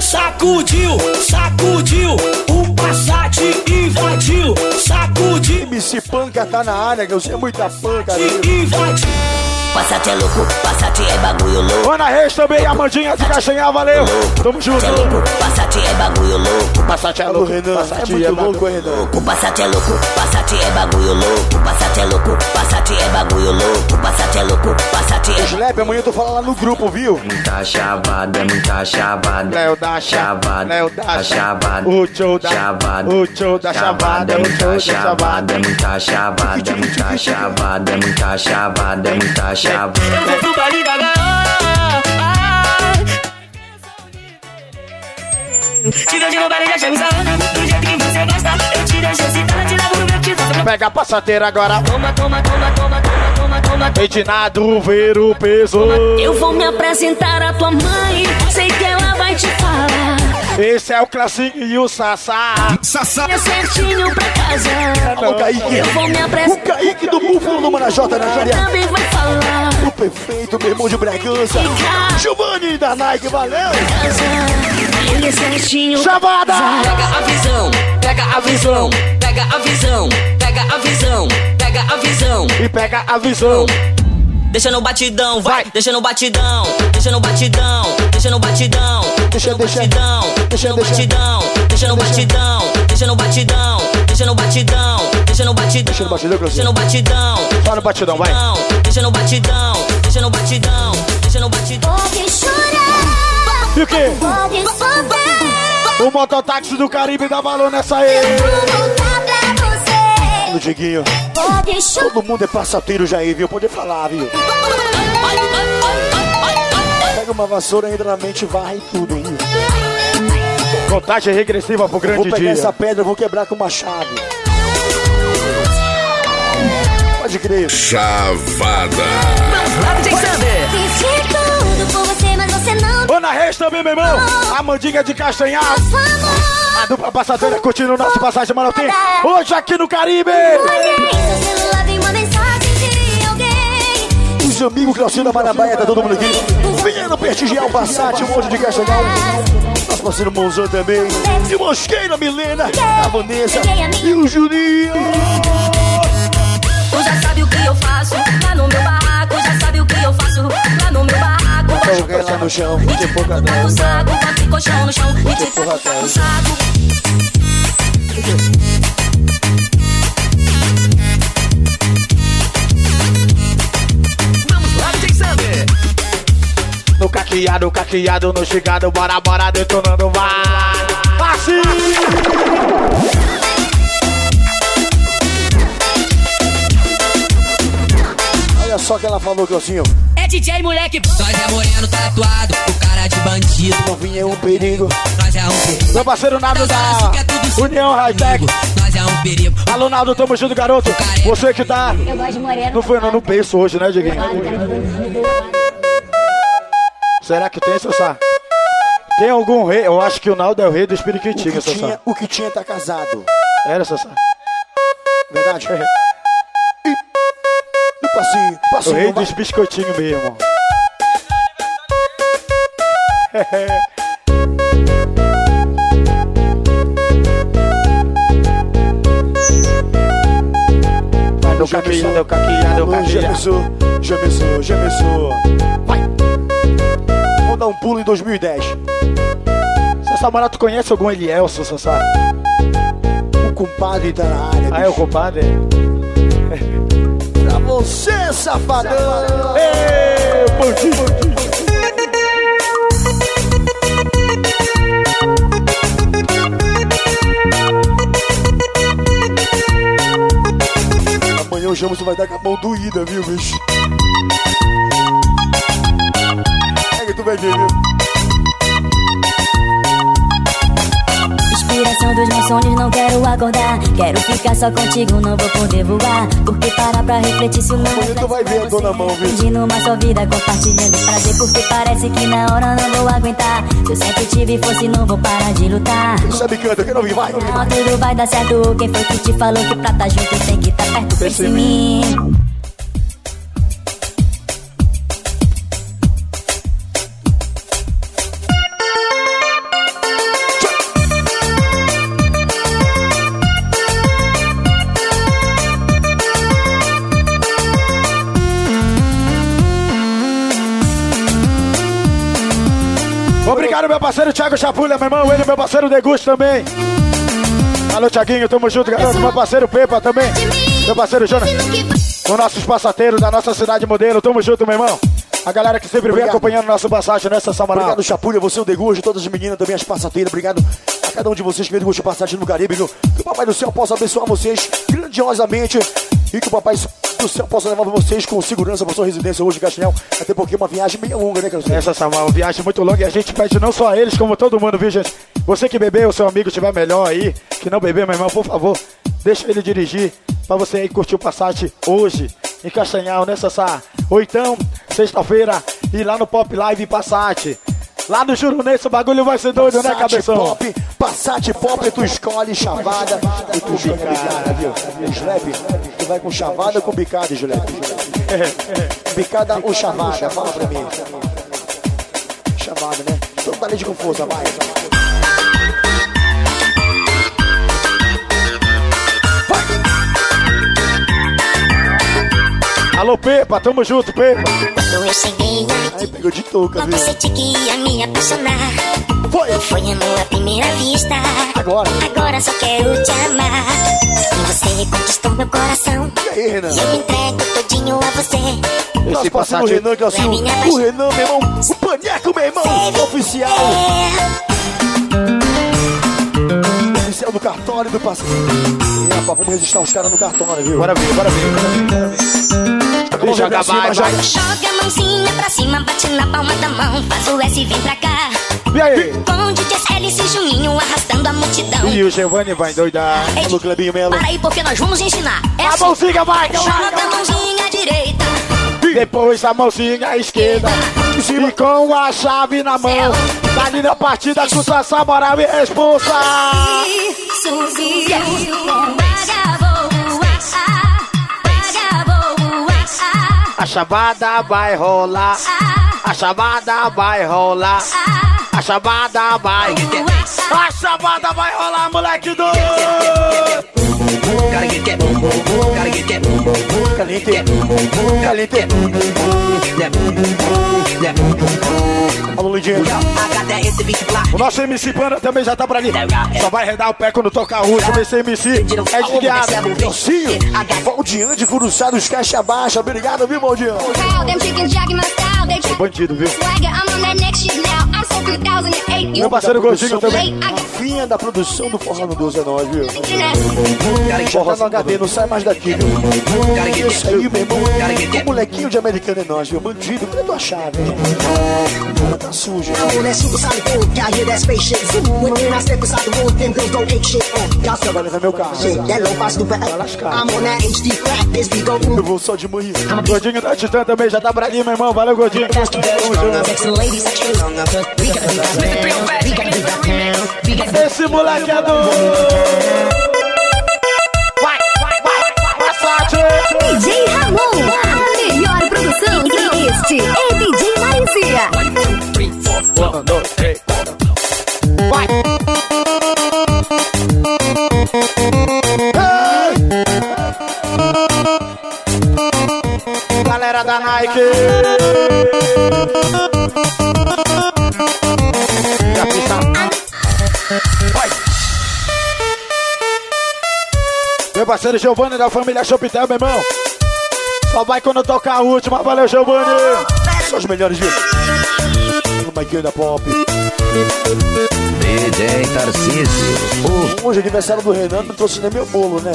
Sacudiu, sacudiu, o Passat invadiu, sacudiu, MC Panca tá na área, que eu sei muita panca. invadiu. Passat é louco, Passat é bagulho louco. Ana Reis também, a Mandinha de Caixinha, valeu. Tamo junto. É louco, Passat é bagulho louco. Passat é louco. Renan, Passat é muito bagulho. louco, Renan. O Passat é louco, Passat é bagulho louco. Passat é louco, Passat é bagulho louco. Passat é louco, Passat é Slap, amanhã eu tô falando lá no grupo, viu? Muita chavada, é muita chavada. Léo da chavada, Léo da chavada. O show da Chavada. O show da chavada, é muita da chavada, chavada. é muita chavada, é muita chavada, é muita chavada, é muita chavada. Eu vou pro baile da. Te vejo no baile da chamizana, do jeito que você gosta. Eu te deixo excitada, te levo no meu título. Pega a passateira agora. Toma, toma, toma, toma, toma, toma, toma. Edinado, ver o peso. Eu vou me apresentar à tua mãe, sei que ela vai te falar. Esse é o Classinho e o Sassá. É certinho pra casa. Alô, Kaique. Eu vou me O apresentar. Kaique do Búfalo no Manajota na área. Também vai falar. O perfeito, meu irmão de Bragança. Giovanni da Nike, valeu. Ele é certinho. Chamada! Pega a visão, pega a visão, pega a visão, pega a visão, pega a visão. E pega a visão. Deixa no batidão, vai, deixa no batidão, deixa no batidão, deixa no batidão, Deixa, no deixa. batidão, deixa no batidão, deixa no batidão, deixa no batidão, deixa no batidão, deixa no batidão, Deixa no batidão, deixa no batidão, Só no batidão, vai. deixa no batidão, deixa no batidão, deixa no batidão. Pode chorar, E o quê? pode sofrer. O mototáxi do Caribe dá valor nessa aí. No Diguinho. Todo mundo é passateiro já aí, viu? Pode falar, viu? Pega uma vassoura, entra na mente e varre tudo, viu? Contagem regressiva pro Vou grande pegar dia. essa pedra, vou quebrar com uma chave. Pode crer. Chavada. Me sinto também, meu irmão. A Mandinga de Castanhal. A dupla passadeira curtindo o nosso passagem Manotim. Hoje aqui no Caribe. Os amigos Claucinho da Marabaia, tá todo mundo aqui. Vindo prestigiar o Passat, um monte de Castanhal. Nosso parceiro Monzão também. E Mosqueira, Milena, a Vanessa e o Juninho. Tu já sabe o que eu faço lá no meu barraco. Já sabe o que eu faço lá no meu barraco. Joguei lá no chão, de pouca Bota o saco, o colchão no chão e te porra taca o saco. No caqueado, caqueado, no chegado, bora, bora, detonando, vai! Assim! Olha só que ela falou, Glaucinho. É DJ moleque. Nós é moreno tatuado, o cara de bandido. Novinha é um perigo. Nós é um perigo. Meu parceiro Naldo da União Hightech. Nós é um perigo. Alô, Naldo, tamo junto, garoto. Você que tá. Eu gosto de moreno. Não foi no, no berço hoje, né, Diguinho? Será que tem, Sassá? Tem algum rei? Eu acho que o Naldo é o rei do Espiriquitinga, O Sassá. tinha, o que tinha tá casado. Era, Sassá? Verdade? [LAUGHS] E, e passinho, O passinho. rei vai. dos biscoitinhos mesmo. Vai no caqueado, o caqueado, o Alô, Já pensou, já pensou, já pensou. Vai. Dar um pulo em 2010. Sassá, mano, tu conhece algum Elielson, Sassá? O compadre tá na área. Ah, é o compadre? Pra você, safadão. Ê, bandido. Amanhã o Jamerson vai dar com a mão doída, viu, bicho? Inspiração dos meus sonhos, não quero acordar. Quero ficar só contigo, não vou poder voar. Porque parar pra refletir se o Amanhã tu vai ver a dona mão, viu? Pedindo uma só vida, compartilhando prazer. Porque parece que na hora não vou aguentar. Se eu sempre tive força e não vou parar de lutar. Sabe canta, eu quero ouvir, vai. Não, tudo vai dar certo. Quem foi que te falou que pra tá junto tem que tá perto? Em mim. Parceiro Thiago Chapulha, meu irmão. Ele, meu parceiro Degusto também. Alô, Thiaguinho, tamo junto, garoto. Meu parceiro Pepa também. Meu parceiro Jonas. Os nossos passateiros da nossa cidade modelo. Tamo junto, meu irmão. A galera que sempre vem Obrigado. acompanhando nosso passagem nessa Samaral. Obrigado, Chapulha, você, o Degujo, todas as meninas também, as passateiras. Obrigado a cada um de vocês que veio do Passagem no Caribe? Que o Papai do Céu possa abençoar vocês grandiosamente e que o Papai do Céu possa levar vocês com segurança para sua residência hoje Castanhal. Até porque é uma viagem meio longa, né, Carlos? Essa é uma viagem muito longa e a gente pede não só a eles, como todo mundo, viu, gente? Você que bebeu, o seu amigo estiver melhor aí, que não bebeu, meu irmão, por favor, deixa ele dirigir pra você aí curtir o Passat hoje, em Castanhal, Sassá? Ou então, sexta-feira, ir lá no Pop Live Passat. Lá no Jurunense o bagulho vai ser doido, né, Passat cabeção? Pop, Passat Pop, tu escolhe chavada e tu escolhe bicada, viu? Slap, tu vai com chavada ou com bicada, Slap? [LAUGHS] Bicada ou chavada? Fala pra mim. Chavada, né? Então dá de com força, vai. Alô, Pepa, tamo junto, Pepa. Quando eu cheguei Aí pegou de touca, Logo viu? senti que ia me apaixonar. Foi! Foi amor à primeira vista. Agora? Agora só quero te amar. E você conquistou meu coração. E aí, Renan? E eu me entrego todinho a você. Parceiro Passat- Renan, que é assim, o Renan, meu irmão, o Paneco, meu irmão, oficial. Oficial do cartório do parceiro. E, rapaz, vamos registrar os caras no cartório, viu? Bora ver, bora ver, bora ver, bora ver. Joga, pra cima, vai, joga. vai. Joga a mãozinha pra cima, bate na palma da mão. Faz o S e vem pra cá. E aí? Com o DJ Alice e Juninho arrastando a multidão. E o Giovanni vai endoidar. Alô, Clebinho Melo. Para aí porque nós vamos ensinar. É A assim. mãozinha vai, vai, Joga a mãozinha direita. Depois a mãozinha à esquerda. E com a chave na mão. Dali na partida com o Sassá, bora me expulsa. A chavada vai rolar. A chavada vai rolar. A chavada vai. A chavada vai rolar, moleque Alô, Lidinho. O nosso MC Panda também já tá por ali. Só vai redar o pé quando tocar o último. Esse MC é de guiado. Nelsinho, Valdiano de Curuçados, caixa baixa. Obrigado, viu, Valdiano? Bandido, viu? Meu parceiro Gordinho também. Finha da produção do Forró no 12 é nóis, viu? Já tá no HD, não sai mais daqui, viu? Isso aí, meu irmão. O molequinho de americano é nós, viu? Bandido, cadê tua chave? Tá sujo. Vai levar meu carro. Eu vou só de manhã. Gordinho da Titã também já tá por ali, meu irmão. Valeu, Gordinho. Esse moleque é do. Vai, vai, vai, vai, Sati. DJ Ramon, a melhor produção este é DJ Marizia. Vai. Ei! Galera da Nike. Pista. Vai. Meu parceiro Giovanni da família Chopitel, meu irmão. Só vai quando tocar a última. Valeu, Giovanni. São os melhores, viu? O Maikinho da Pop. DJ Tarcísio. Hoje é aniversário do Renan, não trouxe nem meu bolo, né?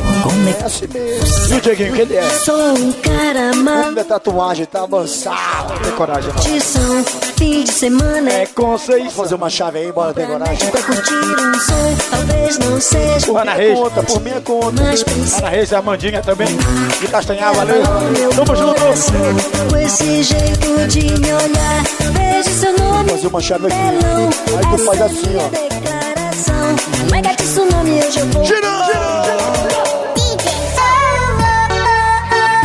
É assim mesmo. E o Dieguinho, que ele é? Sou um cara mal. Minha tatuagem tá avançada. Tem coragem, não. Tição, fim de semana É Conceição. Fazer uma chave aí, bora ter coragem. Pra curtir um som, talvez não seja Por Ana Minha Reis. conta, por minha conta. Ana Reis e a Mandinha também. De Castanhar, valeu. Tamo junto. com esse jeito de me olhar. Vejo seu nome Fazer uma chave aqui. telão. Aí tu faz assim, ó. Declaração. Mega tsunami, hoje eu vou.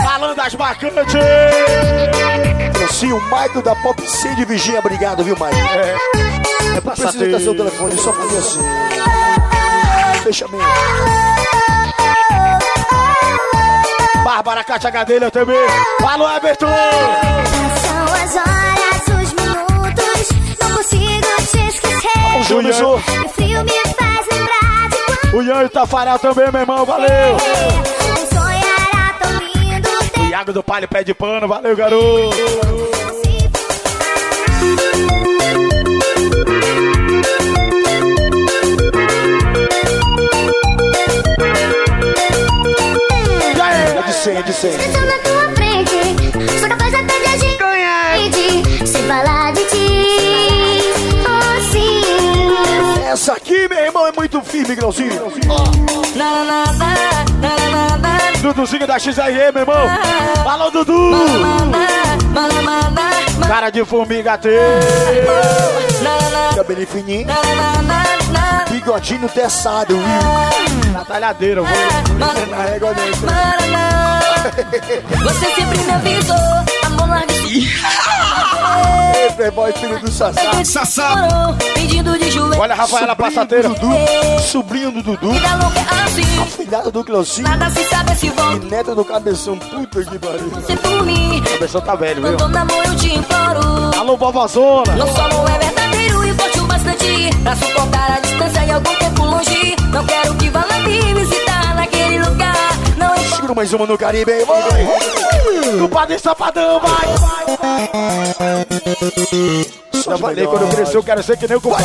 Falando das marcantes. Assim, o Michael da Pop C de Vigia. Obrigado, viu, Michael? É, é Não precisa dar seu telefone, só fazer assim. Fechamento. Bárbara Cátia Gadelha também. Falou, Everton. São as horas, O Júnior. Quando O Ian e o Tafarel também, meu irmão. Valeu. O Iago do Palio Pé de Pano. Valeu, garoto. E aí? É de 100, é de 100. Estou na tua frente. Sou capaz até de agir. Sem falar de ti. Essa aqui, meu irmão, é muito firme, Grauzinho. Duduzinho da XRE, meu irmão. Falou, Dudu. Cara de formiga T. Cabelinho fininho. Bigodinho teçado, viu? Batalhadeira, vou. Na régua dentro. Você sempre me avisou, amor larga [LAUGHS] Ei, Playboy, filho do Sassá. Sassá. Pedindo de joelho. Olha a Rafaela Passateira. Dudu, sobrinho do Dudu. É assim. Filhada do Cleucinho. Nada se sabe se E volta. neta do Cabeção. Puta que pariu. Você por mim. A pessoa tá velho, viu? Namoro, eu te imploro. Alô, vovozona. Não só não é verdadeiro e forte o bastante Pra suportar a distância e algum tempo longe Não quero que vá lá me visitar naquele lugar Não importa Segura mais uma no Caribe, hein? Vai. Culpado e safadão, vai. Já falei, quando eu crescer eu quero ser que nem o culpado.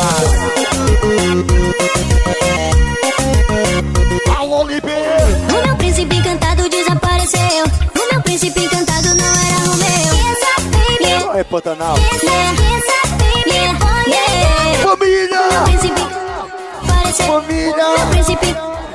Alô, Lipe. O meu príncipe encantado desapareceu. O meu príncipe encantado não era o meu. Yeah, Não é Pantanal. yeah. Família! Apareceu. Família!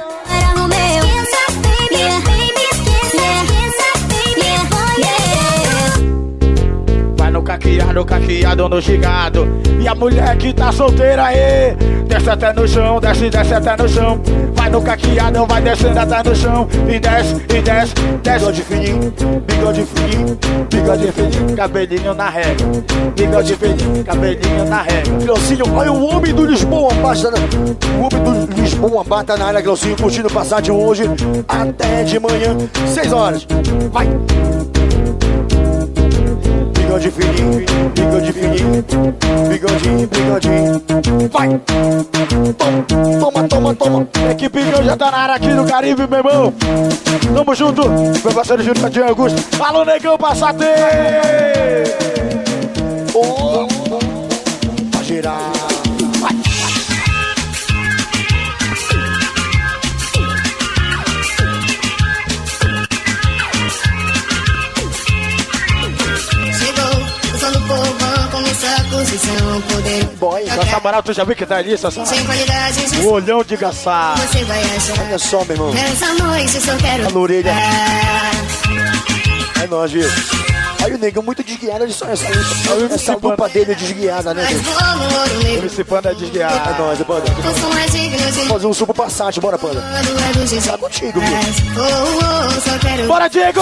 Caqueado, caqueado no gigado. E a mulher que tá solteira aí, desce até no chão, desce, desce até no chão. Vai no caqueado, vai descendo até no chão. E desce, e desce, desce. Bigode fininho, bigode fininho, bigode fininho. Cabelinho na régua, bigode fininho, cabelinho na régua. Glaucinho, olha o homem do Lisboa basta na... O homem do Lisboa bata na área, Glaucinho, curtindo passagem hoje até de manhã, 6 horas. Vai! Bigode fininho, bigode fininho, bigodinho, bigodinho. Vai! Toma, toma, toma. Equipe já tá na área aqui no Caribe, meu irmão. Tamo junto, meu parceiro Júnior de Augusto. Alô, negão, passate! Oh, vai girar. Posição, poder. Boy, Nossa moral, tu já viu que tá ali, Sassá? Sem qualidade, O olhão de gaçar. você vai achar. Olha só, meu irmão. Nessa noite só quero. A orelha. É nóis, viu? Aí o negão muito desguiado, ele só essa, essa lupa dele é desguiada, né? MC Panda é desguiado. É nóis, panda. É de. Fazer um suco passate, bora, panda. Tá contigo, viu? Bora, Diego!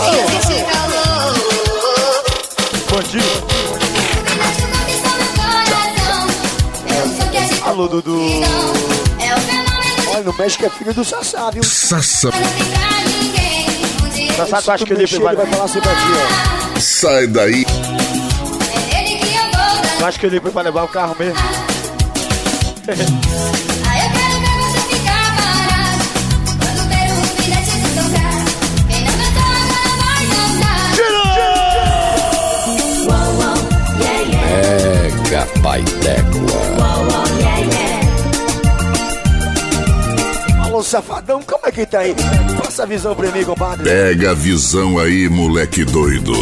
Bandido. Alô, Dudu. Olha, no México é filho do Sassá, viu? Sassá. Sassá, tu acha que ele vai... ele vai falar assim pra ti, Sai daí. Ele que eu vou dar. Tu acha que ele vai levar o carro mesmo? Aí Alô, safadão, como é que tá aí? Passa a visão pra mim, compadre. Pega a visão aí, moleque doido.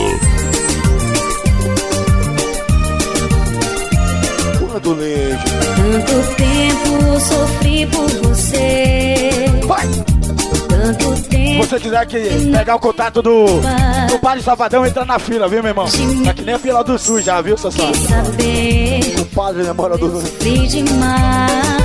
Quando leite. Tanto tempo sofri por você. Vai! Tanto Se tempo. você quiser que pegar o contato do, do Padre Salvadão, entra na fila, viu, meu irmão? Tá que nem a fila do SUS já, viu, Sassá? O padre namora do. Sofri demais.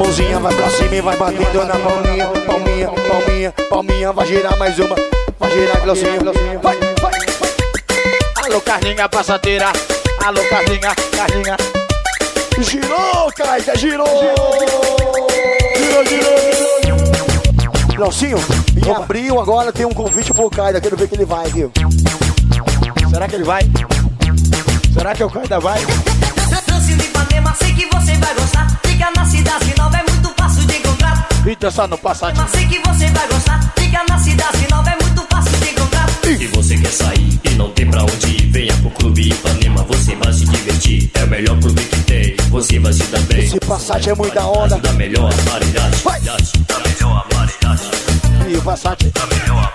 Mãozinha vai pra cima e vai batendo na palminha, palminha, palminha, palminha. Vai girar mais uma. Vai girar, Glaucinho. Vai, vai, vai. Alô, Carlinha, passadeira. Alô, Carlinha, Carlinha. Girou, Caida, girou! Girou, girou, girou. Glaucinho, em abril agora tem um convite pro Caida. Quero ver que ele vai, viu? Será que ele vai? Será que o Caida vai? Lance de Ipanema, sei que você vai gostar. Fica na cidade nova, é muito fácil de encontrar. Eita, só no Passat. Sei que você vai gostar. Fica na cidade nova, é muito fácil de encontrar. E você quer sair e não tem pra onde ir Venha pro Clube Ipanema, você vai se divertir É o melhor clube que tem, você vai se dar bem Esse Passat é muita onda. Da melhor variedade Da melhor variedade E o Passat. Da melhor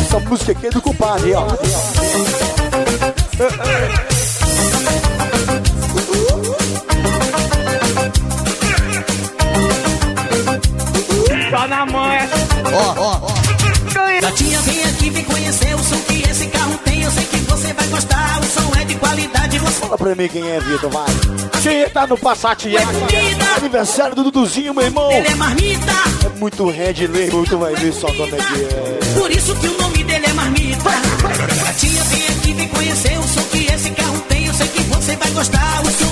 Essa música aqui é do compadre, ó. Ó, ó, ó. Gatinha, vem aqui, vem conhecer o som que esse carro tem. Eu sei que você vai gostar. O som é de qualidade. Você Fala pra mim quem é, Vitor, vai. Quem tá no Passat é? Aniversário do Duduzinho, meu irmão. Ele é marmita. É muito red label, tu vai ver só como é que é. Por isso que o nome dele é marmita. Gatinha, vem aqui, vem conhecer o som que esse carro tem. Eu sei que você vai gostar. O som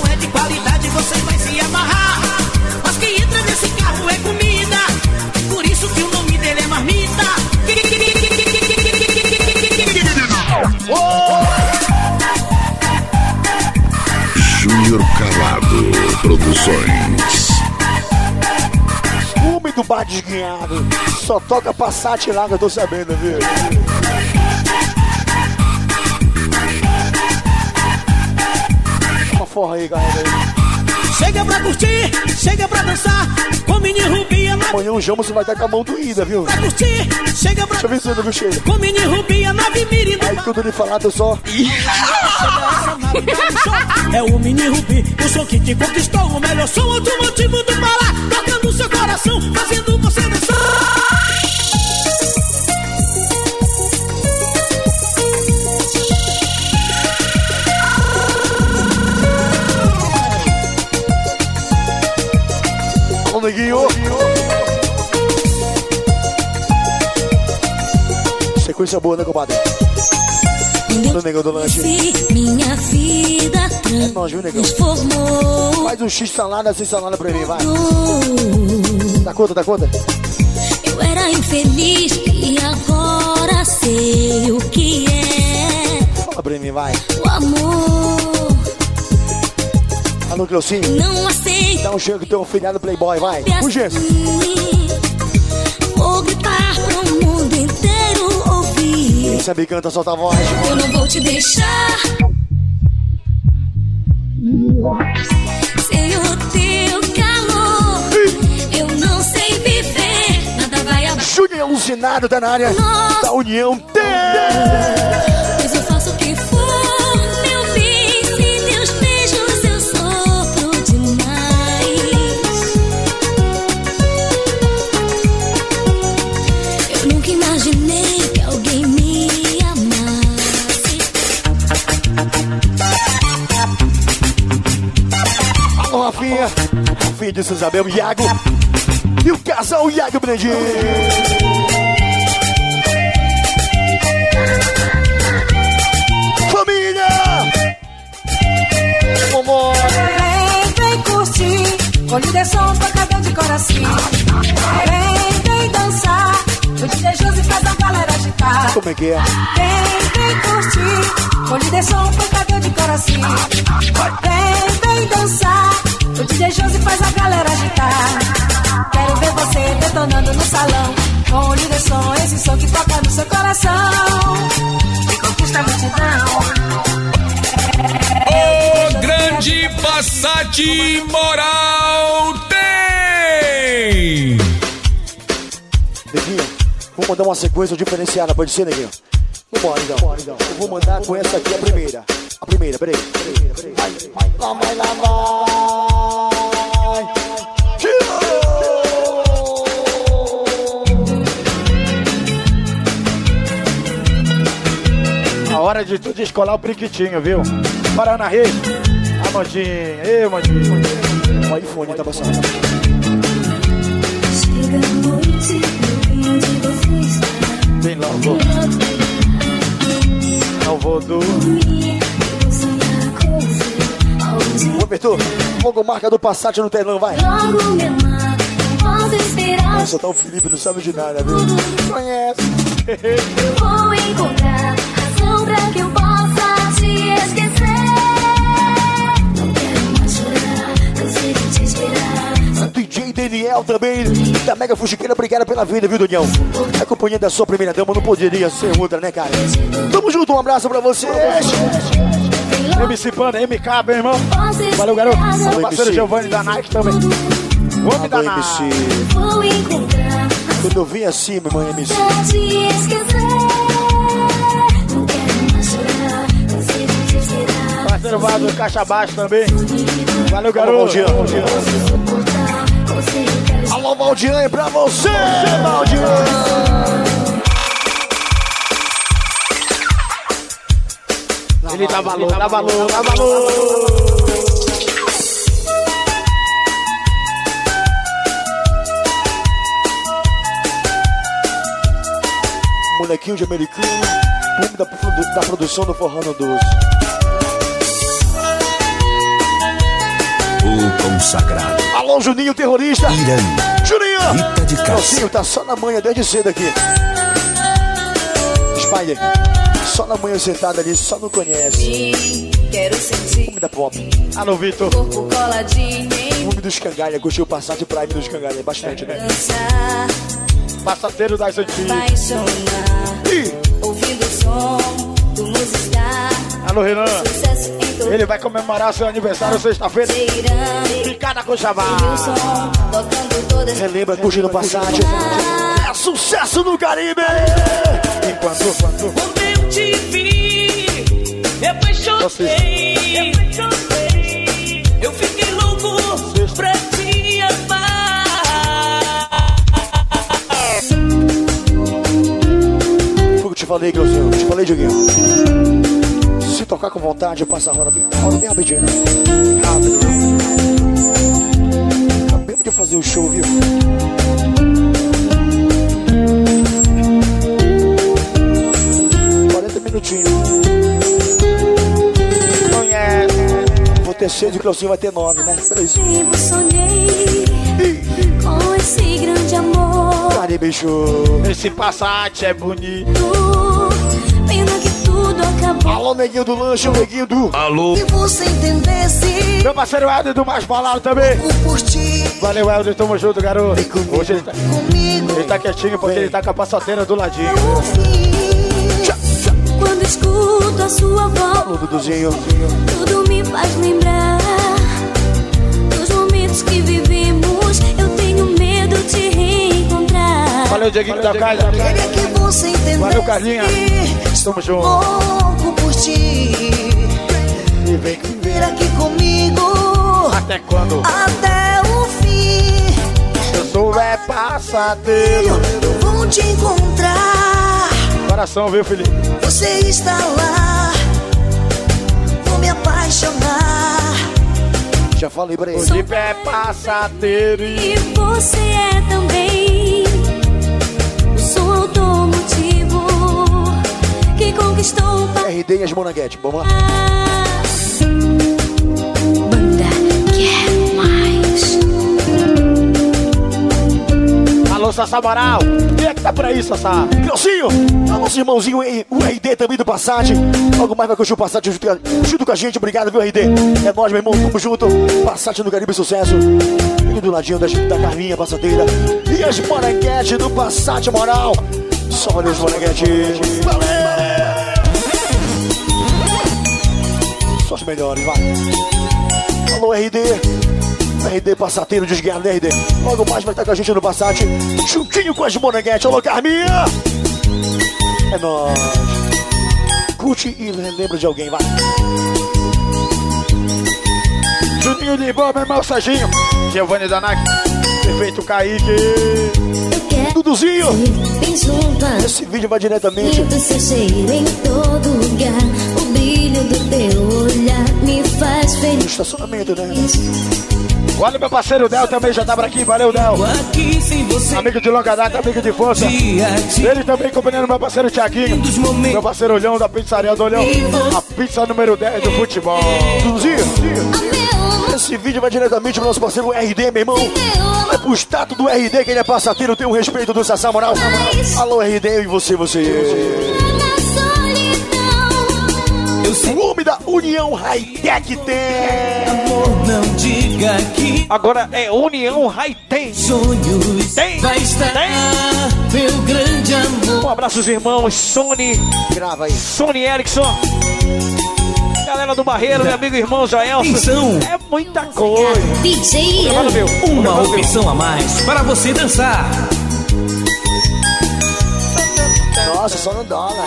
desguiado. Só toca Passat lá que eu tô sabendo, viu? Uma forra aí, galera. aí. Chega pra curtir, chega pra dançar. Com mini rubia na Amanhã o Jamos vai estar com a mão doída, viu? pra curtir. Chega pra Deixa eu ver se eu viu cheiro. com mini rubia na Mirina. Aí tudo lhe falado só. É o mini rubi, o som que te conquistou. O melhor som automotivo do Pará no seu coração, fazendo você dançar. Ô, neguinho. Sequência boa, né, compadre? Ninguém Do do lanche. Minha vida. É nós, viu, negão? Faz um X salada sem salada pra mim, vai. Dá conta, dá conta? Eu era infeliz e agora sei o que é Fala pra mim, vai. o amor. Alô, Cleucinho. Não aceito Dá um cheiro que tem um filhado playboy, vai. Urgência. Vou gritar pro mundo inteiro ouvir. Quem sabe canta, solta a voz. Eu não vou te deixar. Júnior alucinado tá na área da União. Pois eu faço o que for, meu bem. Sem teus beijos eu sofro demais. Eu nunca imaginei que alguém me amasse. Alô, Rafinha. Rafinha de Isabel, Iago. E o casal Iago Brandinho. Família! Vambora! Vem, vem curtir, com ligação tocador de coração. Vem, vem dançar, o DJ Josi faz a galera agitar. Como é que é? Vem, vem curtir, com ligação tocador de coração. Vem, vem dançar, o DJ Josi faz a galera agitar. Quero ver você detonando no salão, com o líder som, esse som que toca no seu coração. E conquista a multidão. O grande Passat Moral tem! Neguinho, vou mandar uma sequência diferenciada, pode ser, Neguinho? Vambora, então. Eu vou mandar com essa aqui a primeira. A primeira, peraí. peraí, peraí. Vai, vai, lá vai, lá vai. A hora de tu descolar o priquitinho, viu? Paraná Reis. A Mandinha. Ei, Mandinha. O iPhone tá passando. Chega a noite, onde você está? Vem logo. Não vou dormir. Ô, Bertu, logo marca do Passat no telão, vai. Logo me amar, posso esperar. Nossa, tá o Felipe, não sabe de nada, viu? Conhece. Vou encontrar razão pra que eu possa te esquecer. Não quero mais chorar, cansei de te esperar. DJ Daniel também, da Mega Fuxiqueira, obrigado pela vida, viu, Daniel? A companhia da sua primeira dama não poderia ser outra, né, cara? Tamo junto, um abraço pra vocês. MC Panda, MK, meu irmão. Valeu, garoto. Meu parceiro. Giovanni da Nike também. O homem da. MC. Quando eu vim assim, meu irmão, MC. Parceiro Vado do Caixa Baixo também. Valeu, garoto. Valdir. Alô, Valdiane, é pra você, Valdiane. Ele dá valor, dá valor, dá valor. Molequinho de americano, nome da, da produção do Forrano Doce. O consagrado. Alô, Juninho, terrorista. Irã. Juninho. Rita de Cássia. Nelsinho tá só na manhã desde cedo aqui. Spider, só na manhã sentado ali, só não conhece. Quero sentir Nome da pop. Alô, Vitor. corpo coladinho em Nome dos cangalha, curtiu o Passat Prime dos cangalha, bastante, né? dançar, Passateiro das antigas. ouvindo o som do Musistar, Alô, Renan. Ele vai comemorar seu aniversário sexta-feira. Picada com todas Relembra, curtindo o Passat. É sucesso no Caribe! Enquanto, enquanto. Eu te vi, me apaixonei. Eu fiquei louco pra te amar. Foi o que eu te falei, Glauzinho. Te falei, Dioguinho. Se tocar com vontade, passa a roda bem, roda bem rapidinho. né? Rápido. Acabei de fazer o show, viu? Conhece. Vou ter seis e o Cleucinho vai ter nove, né? Peraí. Com esse grande amor. Cadê, bicho? Esse Passat é bonito. Pena que tudo acabou. Alô, neguinho do lanche, o neguinho do. Alô. Se você entendesse Meu parceiro Helder do Mais Bolado também. por ti Valeu, Helder. Tamo junto, garoto. Hoje ele tá, comigo, ele tá quietinho porque ele tá com a passateira do ladinho. Escuto a sua voz, Duduzinho. tudo me faz lembrar dos momentos que vivemos. Eu tenho medo de reencontrar. Valeu, Dieguinho da casa. Queria que você entendesse. Valeu, Carlinha. Tamo junto. Louco por ti. E vem Vir aqui comigo até quando? até o fim. Eu sou é passateiro. Vou te encontrar. Coração, viu, Felipe? Você está lá. Vou me apaixonar. Já falei pra ele. Felipe é passateiro. E você é também o som automotivo que conquistou RD e as Monaguete, vamos lá. Alô, Sassá Moral. Quem é que tá por aí, Sassá? Cleucinho, é nosso irmãozinho, o RD também do Passat. Logo mais vai curtir o Passat junto, com a gente. Obrigado, viu, RD? É nóis, meu irmão. Tamo junto. Passat no Caribe Sucesso. E do ladinho das, da Carminha Passadeira. E as Monaguete do Passat Moral. Só valeu os Monaguete. Só os melhores, vai. Alô, RD. RD Passateiro desguiado, né, RD? Logo mais vai estar com a gente no Passat. Juntinho com as Monaguete. Alô, Carminha. É nóis. Curte e lembra de alguém, vai. Juninho de Boa, meu irmão Serginho. Giovanni Danak. Perfeito Kaique. Duduzinho. Esse vídeo vai diretamente. Sinto seu cheiro em todo lugar. O brilho do teu olhar me faz No feliz. estacionamento, né? Olha meu parceiro Del também já tá por aqui. Valeu, Del. Você. Amigo de longa data, amigo de força. Ele também acompanhando meu parceiro Tiaguinho. Meu parceiro Olhão da pizzaria do Olhão. A pizza número 10 do futebol. Esse vídeo vai diretamente pro nosso parceiro RD, meu irmão. Vai pro status do RD, que ele é passateiro, tem o respeito do Sassá Moral. Alô, RD, e você, você? O homem da União Hightech tem. Amor, não diga que Agora é União Hightech. sonhos Tem, vai estar meu grande amor. Um abraço, os irmãos Sony. Grava aí. Sony Erickson. Galera do Barreiro, meu amigo irmão Joelson. Atenção. É muita coisa. DJ. Uma opção a mais para você dançar. Nossa, só no dólar.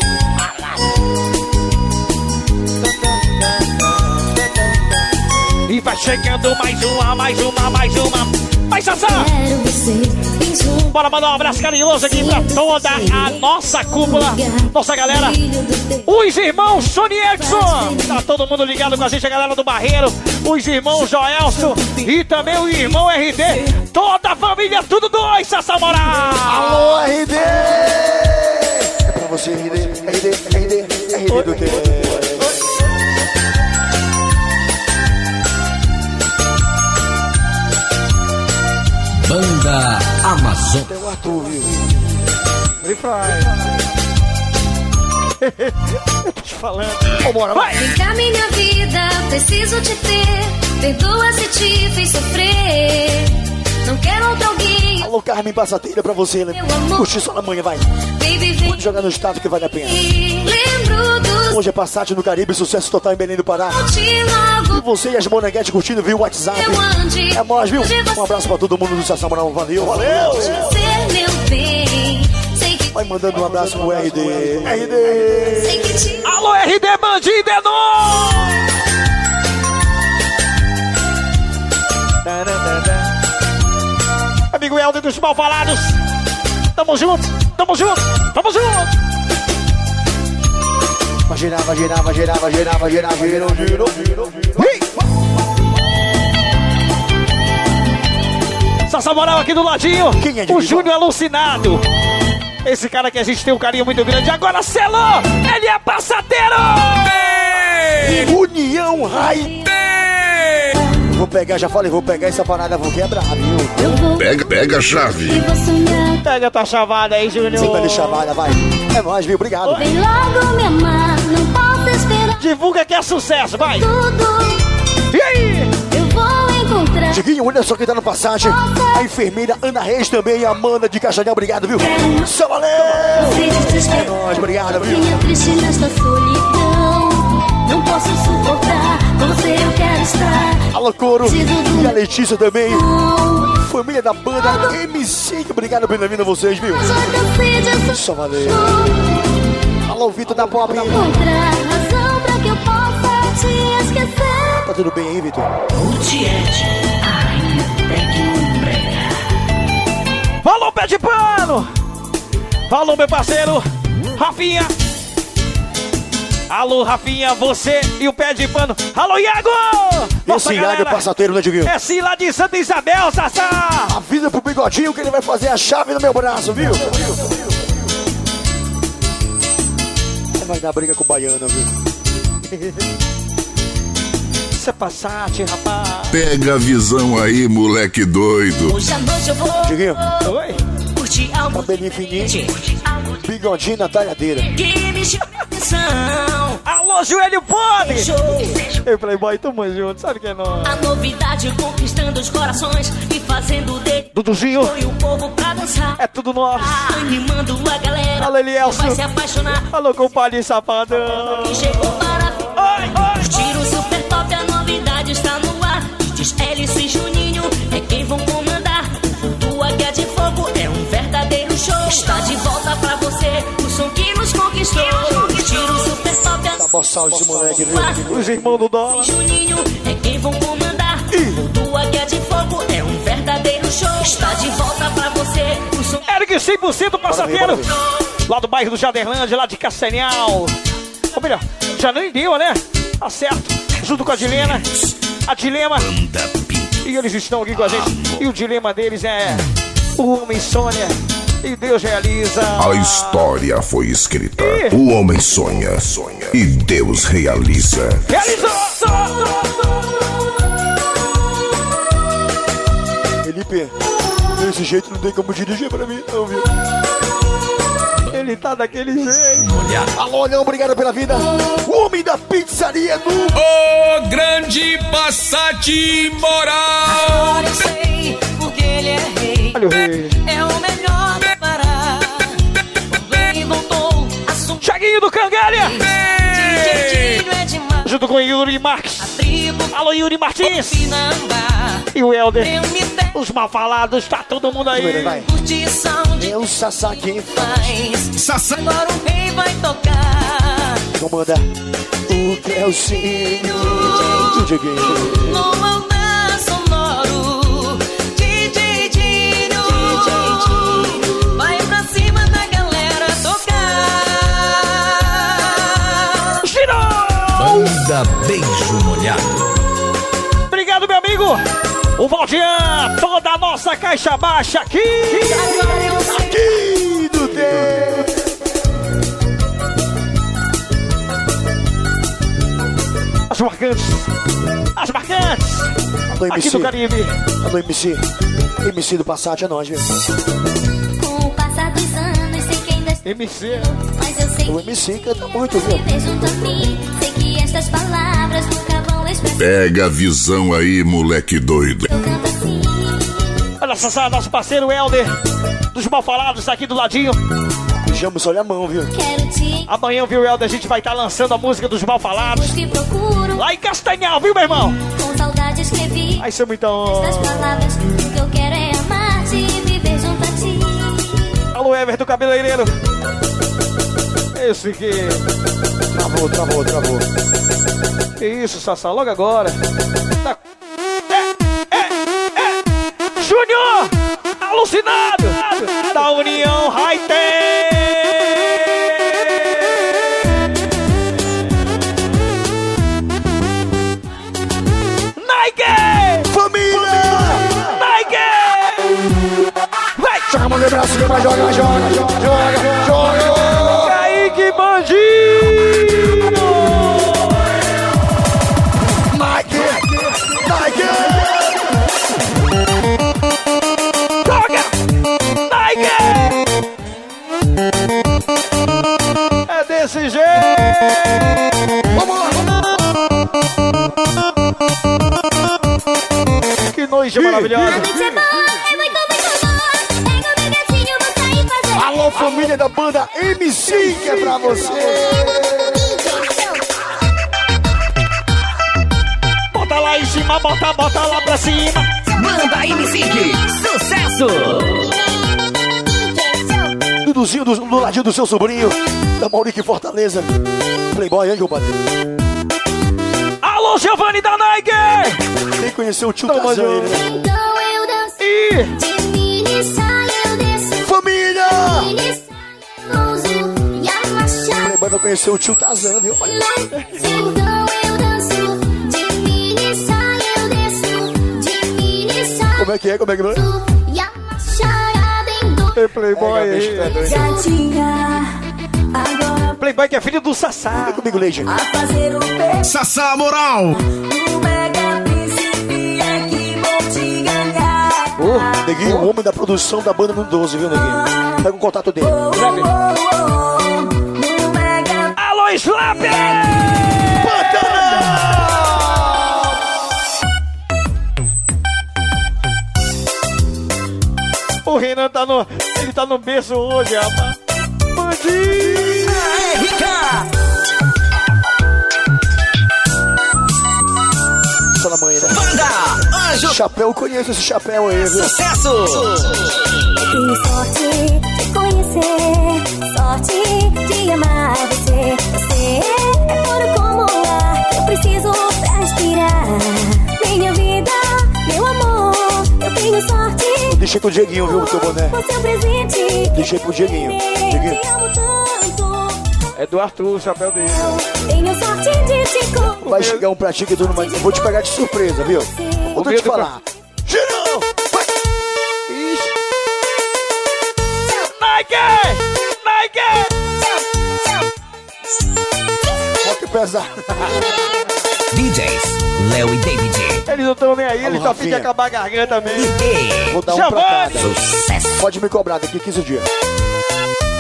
Chegando mais uma, mais uma, mais uma. Vai, Sassá! Bora mandar um abraço carinhoso aqui pra toda a nossa cúpula, nossa galera. Os irmãos Sony Edson, tá todo mundo ligado com a gente, a galera do Barreiro, os irmãos Joelson e também o irmão RD, toda a família, tudo dois, Sassá Moral! Alô, RD! É pra você, RD, RD, RD, RD do teu. Banda Amazon. Tem o Arthur, viu? Free Fry. [LAUGHS] Falando. Vambora, vai! Vem cá, minha vida, preciso te ter. Perdoa se te fiz sofrer. Não quero outro alguém. Alô, Carmen Passateira pra você, né? Curtir só na manhã, vai. Baby, vem Pode jogar no status que vale a pena. Lembro do Hoje é Passat no Caribe, sucesso total em Belém do Pará. logo. Você e as Moneguete curtindo, viu? WhatsApp. Eu ande. É nóis, viu? Um abraço pra todo mundo do Sassá Moral. Valeu, valeu! Ser meu bem. Sei que Vai mandando um abraço pro RD. RD! Alô, RD Bandido, é nóis! Amigo Helder dos Malfalados, tamo junto, tamo junto, tamo junto! Vai girar, vai girar, vai girar, vai girar, vai girar, girou, girou, girou, girou. Essa moral aqui do ladinho. Quem é o Júnior Alucinado. Esse cara que a gente tem um carinho muito grande. Agora selou! Ele é passateiro! União High. Vou pegar, já falei, vou pegar essa parada, vou quebrar, viu? Pega, pega a chave. Pega tua chavada aí, Júnior. Sim, vai chamada, vai. É nóis, viu? Obrigado. Vem logo me amar, não posso esperar. Divulga que é sucesso, vai. Tudo. E aí? Diguinho, olha só quem tá no passagem. A enfermeira Ana Reis também e a Amanda de Caixanel, obrigado, viu? Só valeu! É nóis, obrigado, viu? Triste nesta solidão. Não posso suportar, com você eu quero estar. Alô, Coro e a Letícia também. Família da banda MC, obrigado pela vinda a vocês, viu? Só valeu. Alô, Vitor da Pop. Encontrar razão pra que eu possa te esquecer. Tá tudo bem aí, Vitor? Falou, pé de pano! Falou, meu parceiro, Rafinha! Alô, Rafinha, você e o pé de pano. Alô, Iago! Esse Iago é passateiro, né, Diguinho? É lá de Santa Isabel, Sassá! Avisa pro bigodinho que ele vai fazer a chave no meu braço, viu? Vai dar briga com o baiano, viu? [LAUGHS] É Passat, rapaz. Pega a visão aí, moleque doido. Hoje à noite eu vou Diguinho, Oi? curtir algo cabelinho fininho, bigodinho na talhadeira. que me chama atenção. Alô, joelho. Ei, Playboy, tamo junto, sabe que é nós? A novidade conquistando os corações e fazendo de Duduzinho, foi o povo pra dançar. é tudo nosso. Animando a galera. Alô, Elielso. Vai se apaixonar. Alô, compadre safadão. Que chegou para curtir o super Hélice e Juninho é quem vão comandar. O Águia de Fogo é um verdadeiro show. Está de volta pra você o som que nos conquistou. Curtir o super top. A Tá boçal esse moleque, viu? Os irmãos do dólar. Juninho é quem vão comandar. O Águia de Fogo é um verdadeiro show. Está de volta pra você o som Eric 100% passageiro. Lá do bairro do Jaderlândia, lá de Castanhal. Ou melhor, já nem deu, né? Tá certo. Junto com a Dilema. A Dilema. E eles estão aqui com a gente. E o dilema deles é o homem Sônia. E Deus realiza. A história foi escrita. O homem sonha, sonha e Deus realiza. Felipe, desse jeito não tem como dirigir pra mim, não, viu? Ele tá daquele jeito. Alô, não, obrigado pela vida. O homem da pizzaria do. O grande Passat Moral. Agora eu sei porque ele é rei. Olha o rei. É o melhor do Pará. Ele voltou, assumiu. Chaguinho do Cangalha. É. Junto com Yuri Marques. Alô, Yuri Martins. E o Helder. Os mal falados, tá todo mundo aí. Vai. curtição É o Sassá quem paz. Sassá. Agora o rei vai tocar. comanda o Cleucinho. O Diguinho. No andar sonoro. DJ Dinho. Vai pra cima da galera tocar. Girou! Banda Beijo Molhado. Obrigado, meu amigo. O Valdian, toda a nossa caixa baixa. Aqui As marcantes. As marcantes. Alô, Aqui MC. do Caribe. Alô, MC. MC do Passat é nós, viu? Com o passar dos anos, sei que ainda estou. MC. Mas eu sei O MC canta muito, viu? que viver junto a mim. Sei que estas palavras nunca vão expressar. Pega a visão aí, moleque doido. Eu canto assim. Olha só, nosso parceiro Helder. Dos mal falados, tá aqui do ladinho. Beijamos, olha a mão, viu? Te Amanhã, viu, Helder, a gente vai estar lançando a música dos mal falados. busco procuro. Lá em Castanhal, viu, meu irmão? Com saudade escrevi ser muito honra. estas palavras. O que eu quero é amar-te e viver junto a ti. Alô, Everton Cabeleireiro. Esse que. Travou, travou, travou. Que isso, Sassá, logo agora. Joga a mão no braço, joga, joga, joga, joga, joga. Kaique Bandido! Nike, Nike. Joga! Nike! É desse jeito! Vamos lá, Que noite maravilhosa! Alô, família da banda MC, que é pra você. Bota lá em cima, bota, bota lá pra cima! Banda MC, sucesso! Duduzinho do, do ladinho do seu sobrinho, da Maurique Fortaleza. Playboy, hein, compadre? Alô, Giovanni da Nike! Quem conheceu o tio Toma, Tazan, João. Conhecer o tio Tazan, viu? Olha. Como é que é? Como é que é? Ei, Playboy É, tá doido. Playboy que é filho do Sassá! Vem comigo, Leite. Sassá Moral. O mega príncipe é que vou te ganhar. Ô, Neguinho, o homem da produção da banda no 12, viu, Neguinho? Pega o contato dele. Slap! Slap! O Renan tá no. Ele tá no berço hoje, rapaz. Bandido! Só na manhã, né? Banda Anjo Chapéu, eu conheço esse chapéu aí, viu? Sucesso! Tenho sorte conhecer, sorte de amar você. Você é puro como o ar que eu preciso pra respirar. Minha vida, meu amor, eu tenho sorte. Deixei pro Dieguinho, viu, o teu boné. Você é um presente. Deixei pro Dieguinho. Dieguinho. É do Arthur, o chapéu dele. Tenho sorte de te. Vai chegar um pratinho que tu não vai... Eu vou te pegar de surpresa, viu? Vou te falar. Nike! Nike! Rock pesado. [LAUGHS] DJs Léo e David. Eles não estão nem aí, eles só ficam acabar a garganta mesmo. E Vou dar um cada. sucesso! Pode me cobrar daqui 15 dias.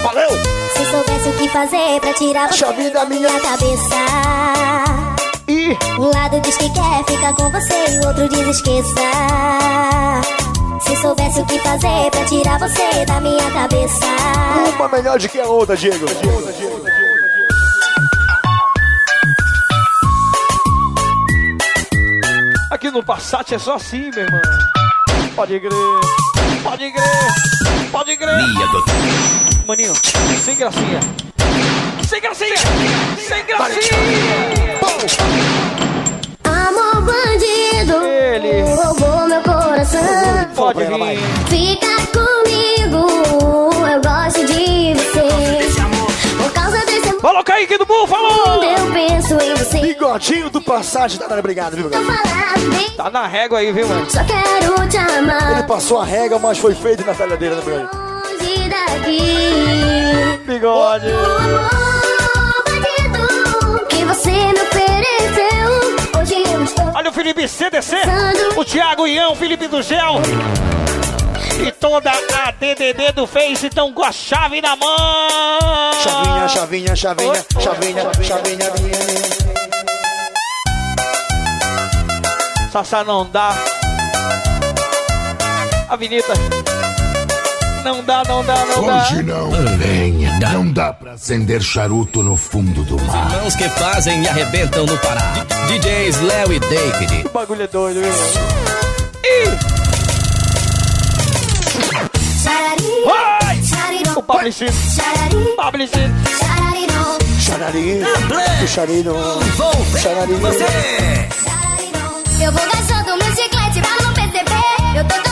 Valeu! Se soubesse o que fazer pra tirar você Chave da da minha cabeça. Ih! Um lado diz que quer ficar com você e o outro diz esqueça. Se soubesse o que fazer pra tirar você da minha cabeça. Uma melhor de que a outra, Diego. Aqui no Passat é só assim, meu irmão. Pode crer, pode crer, pode crer. Maninho, sem gracinha. Sem gracinha, sem gracinha. Amor bandido, Ele. roubou meu coração. Pode vir. Fica comigo, eu gosto de você. Por causa desse amor, Falou, Kaique do Búfalo! eu penso em você. Bigodinho do Passagem. Tá, obrigado, viu, galera? Tá na régua aí, viu, mano? só quero te Ele amar. passou a régua, mas foi feito na talhadeira, né, Bigode? Longe daqui. Bigode. Olha o Felipe CDC, o Thiago Ião, o Felipe do Gel. E toda a DDD do Face estão com a chave na mão. Chavinha, chavinha, chavinha, chavinha, chavinha, minha. Sassá não dá. Avenida. Não dá, não dá, não dá. Hoje não. Venha. Não dá pra acender charuto no fundo do mar. Irmãos que fazem e arrebentam no Pará. DJs Léo e David. O bagulho é doido, Vai! xarirão, O Publicito. xarari, Publicito. xararirão, Chararinho, puxarinho, Vou ver chararinho. você. Eu vou gastando meu chiclete pra não perceber. Eu tô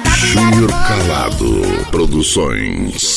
tapiar Intercalado Produções.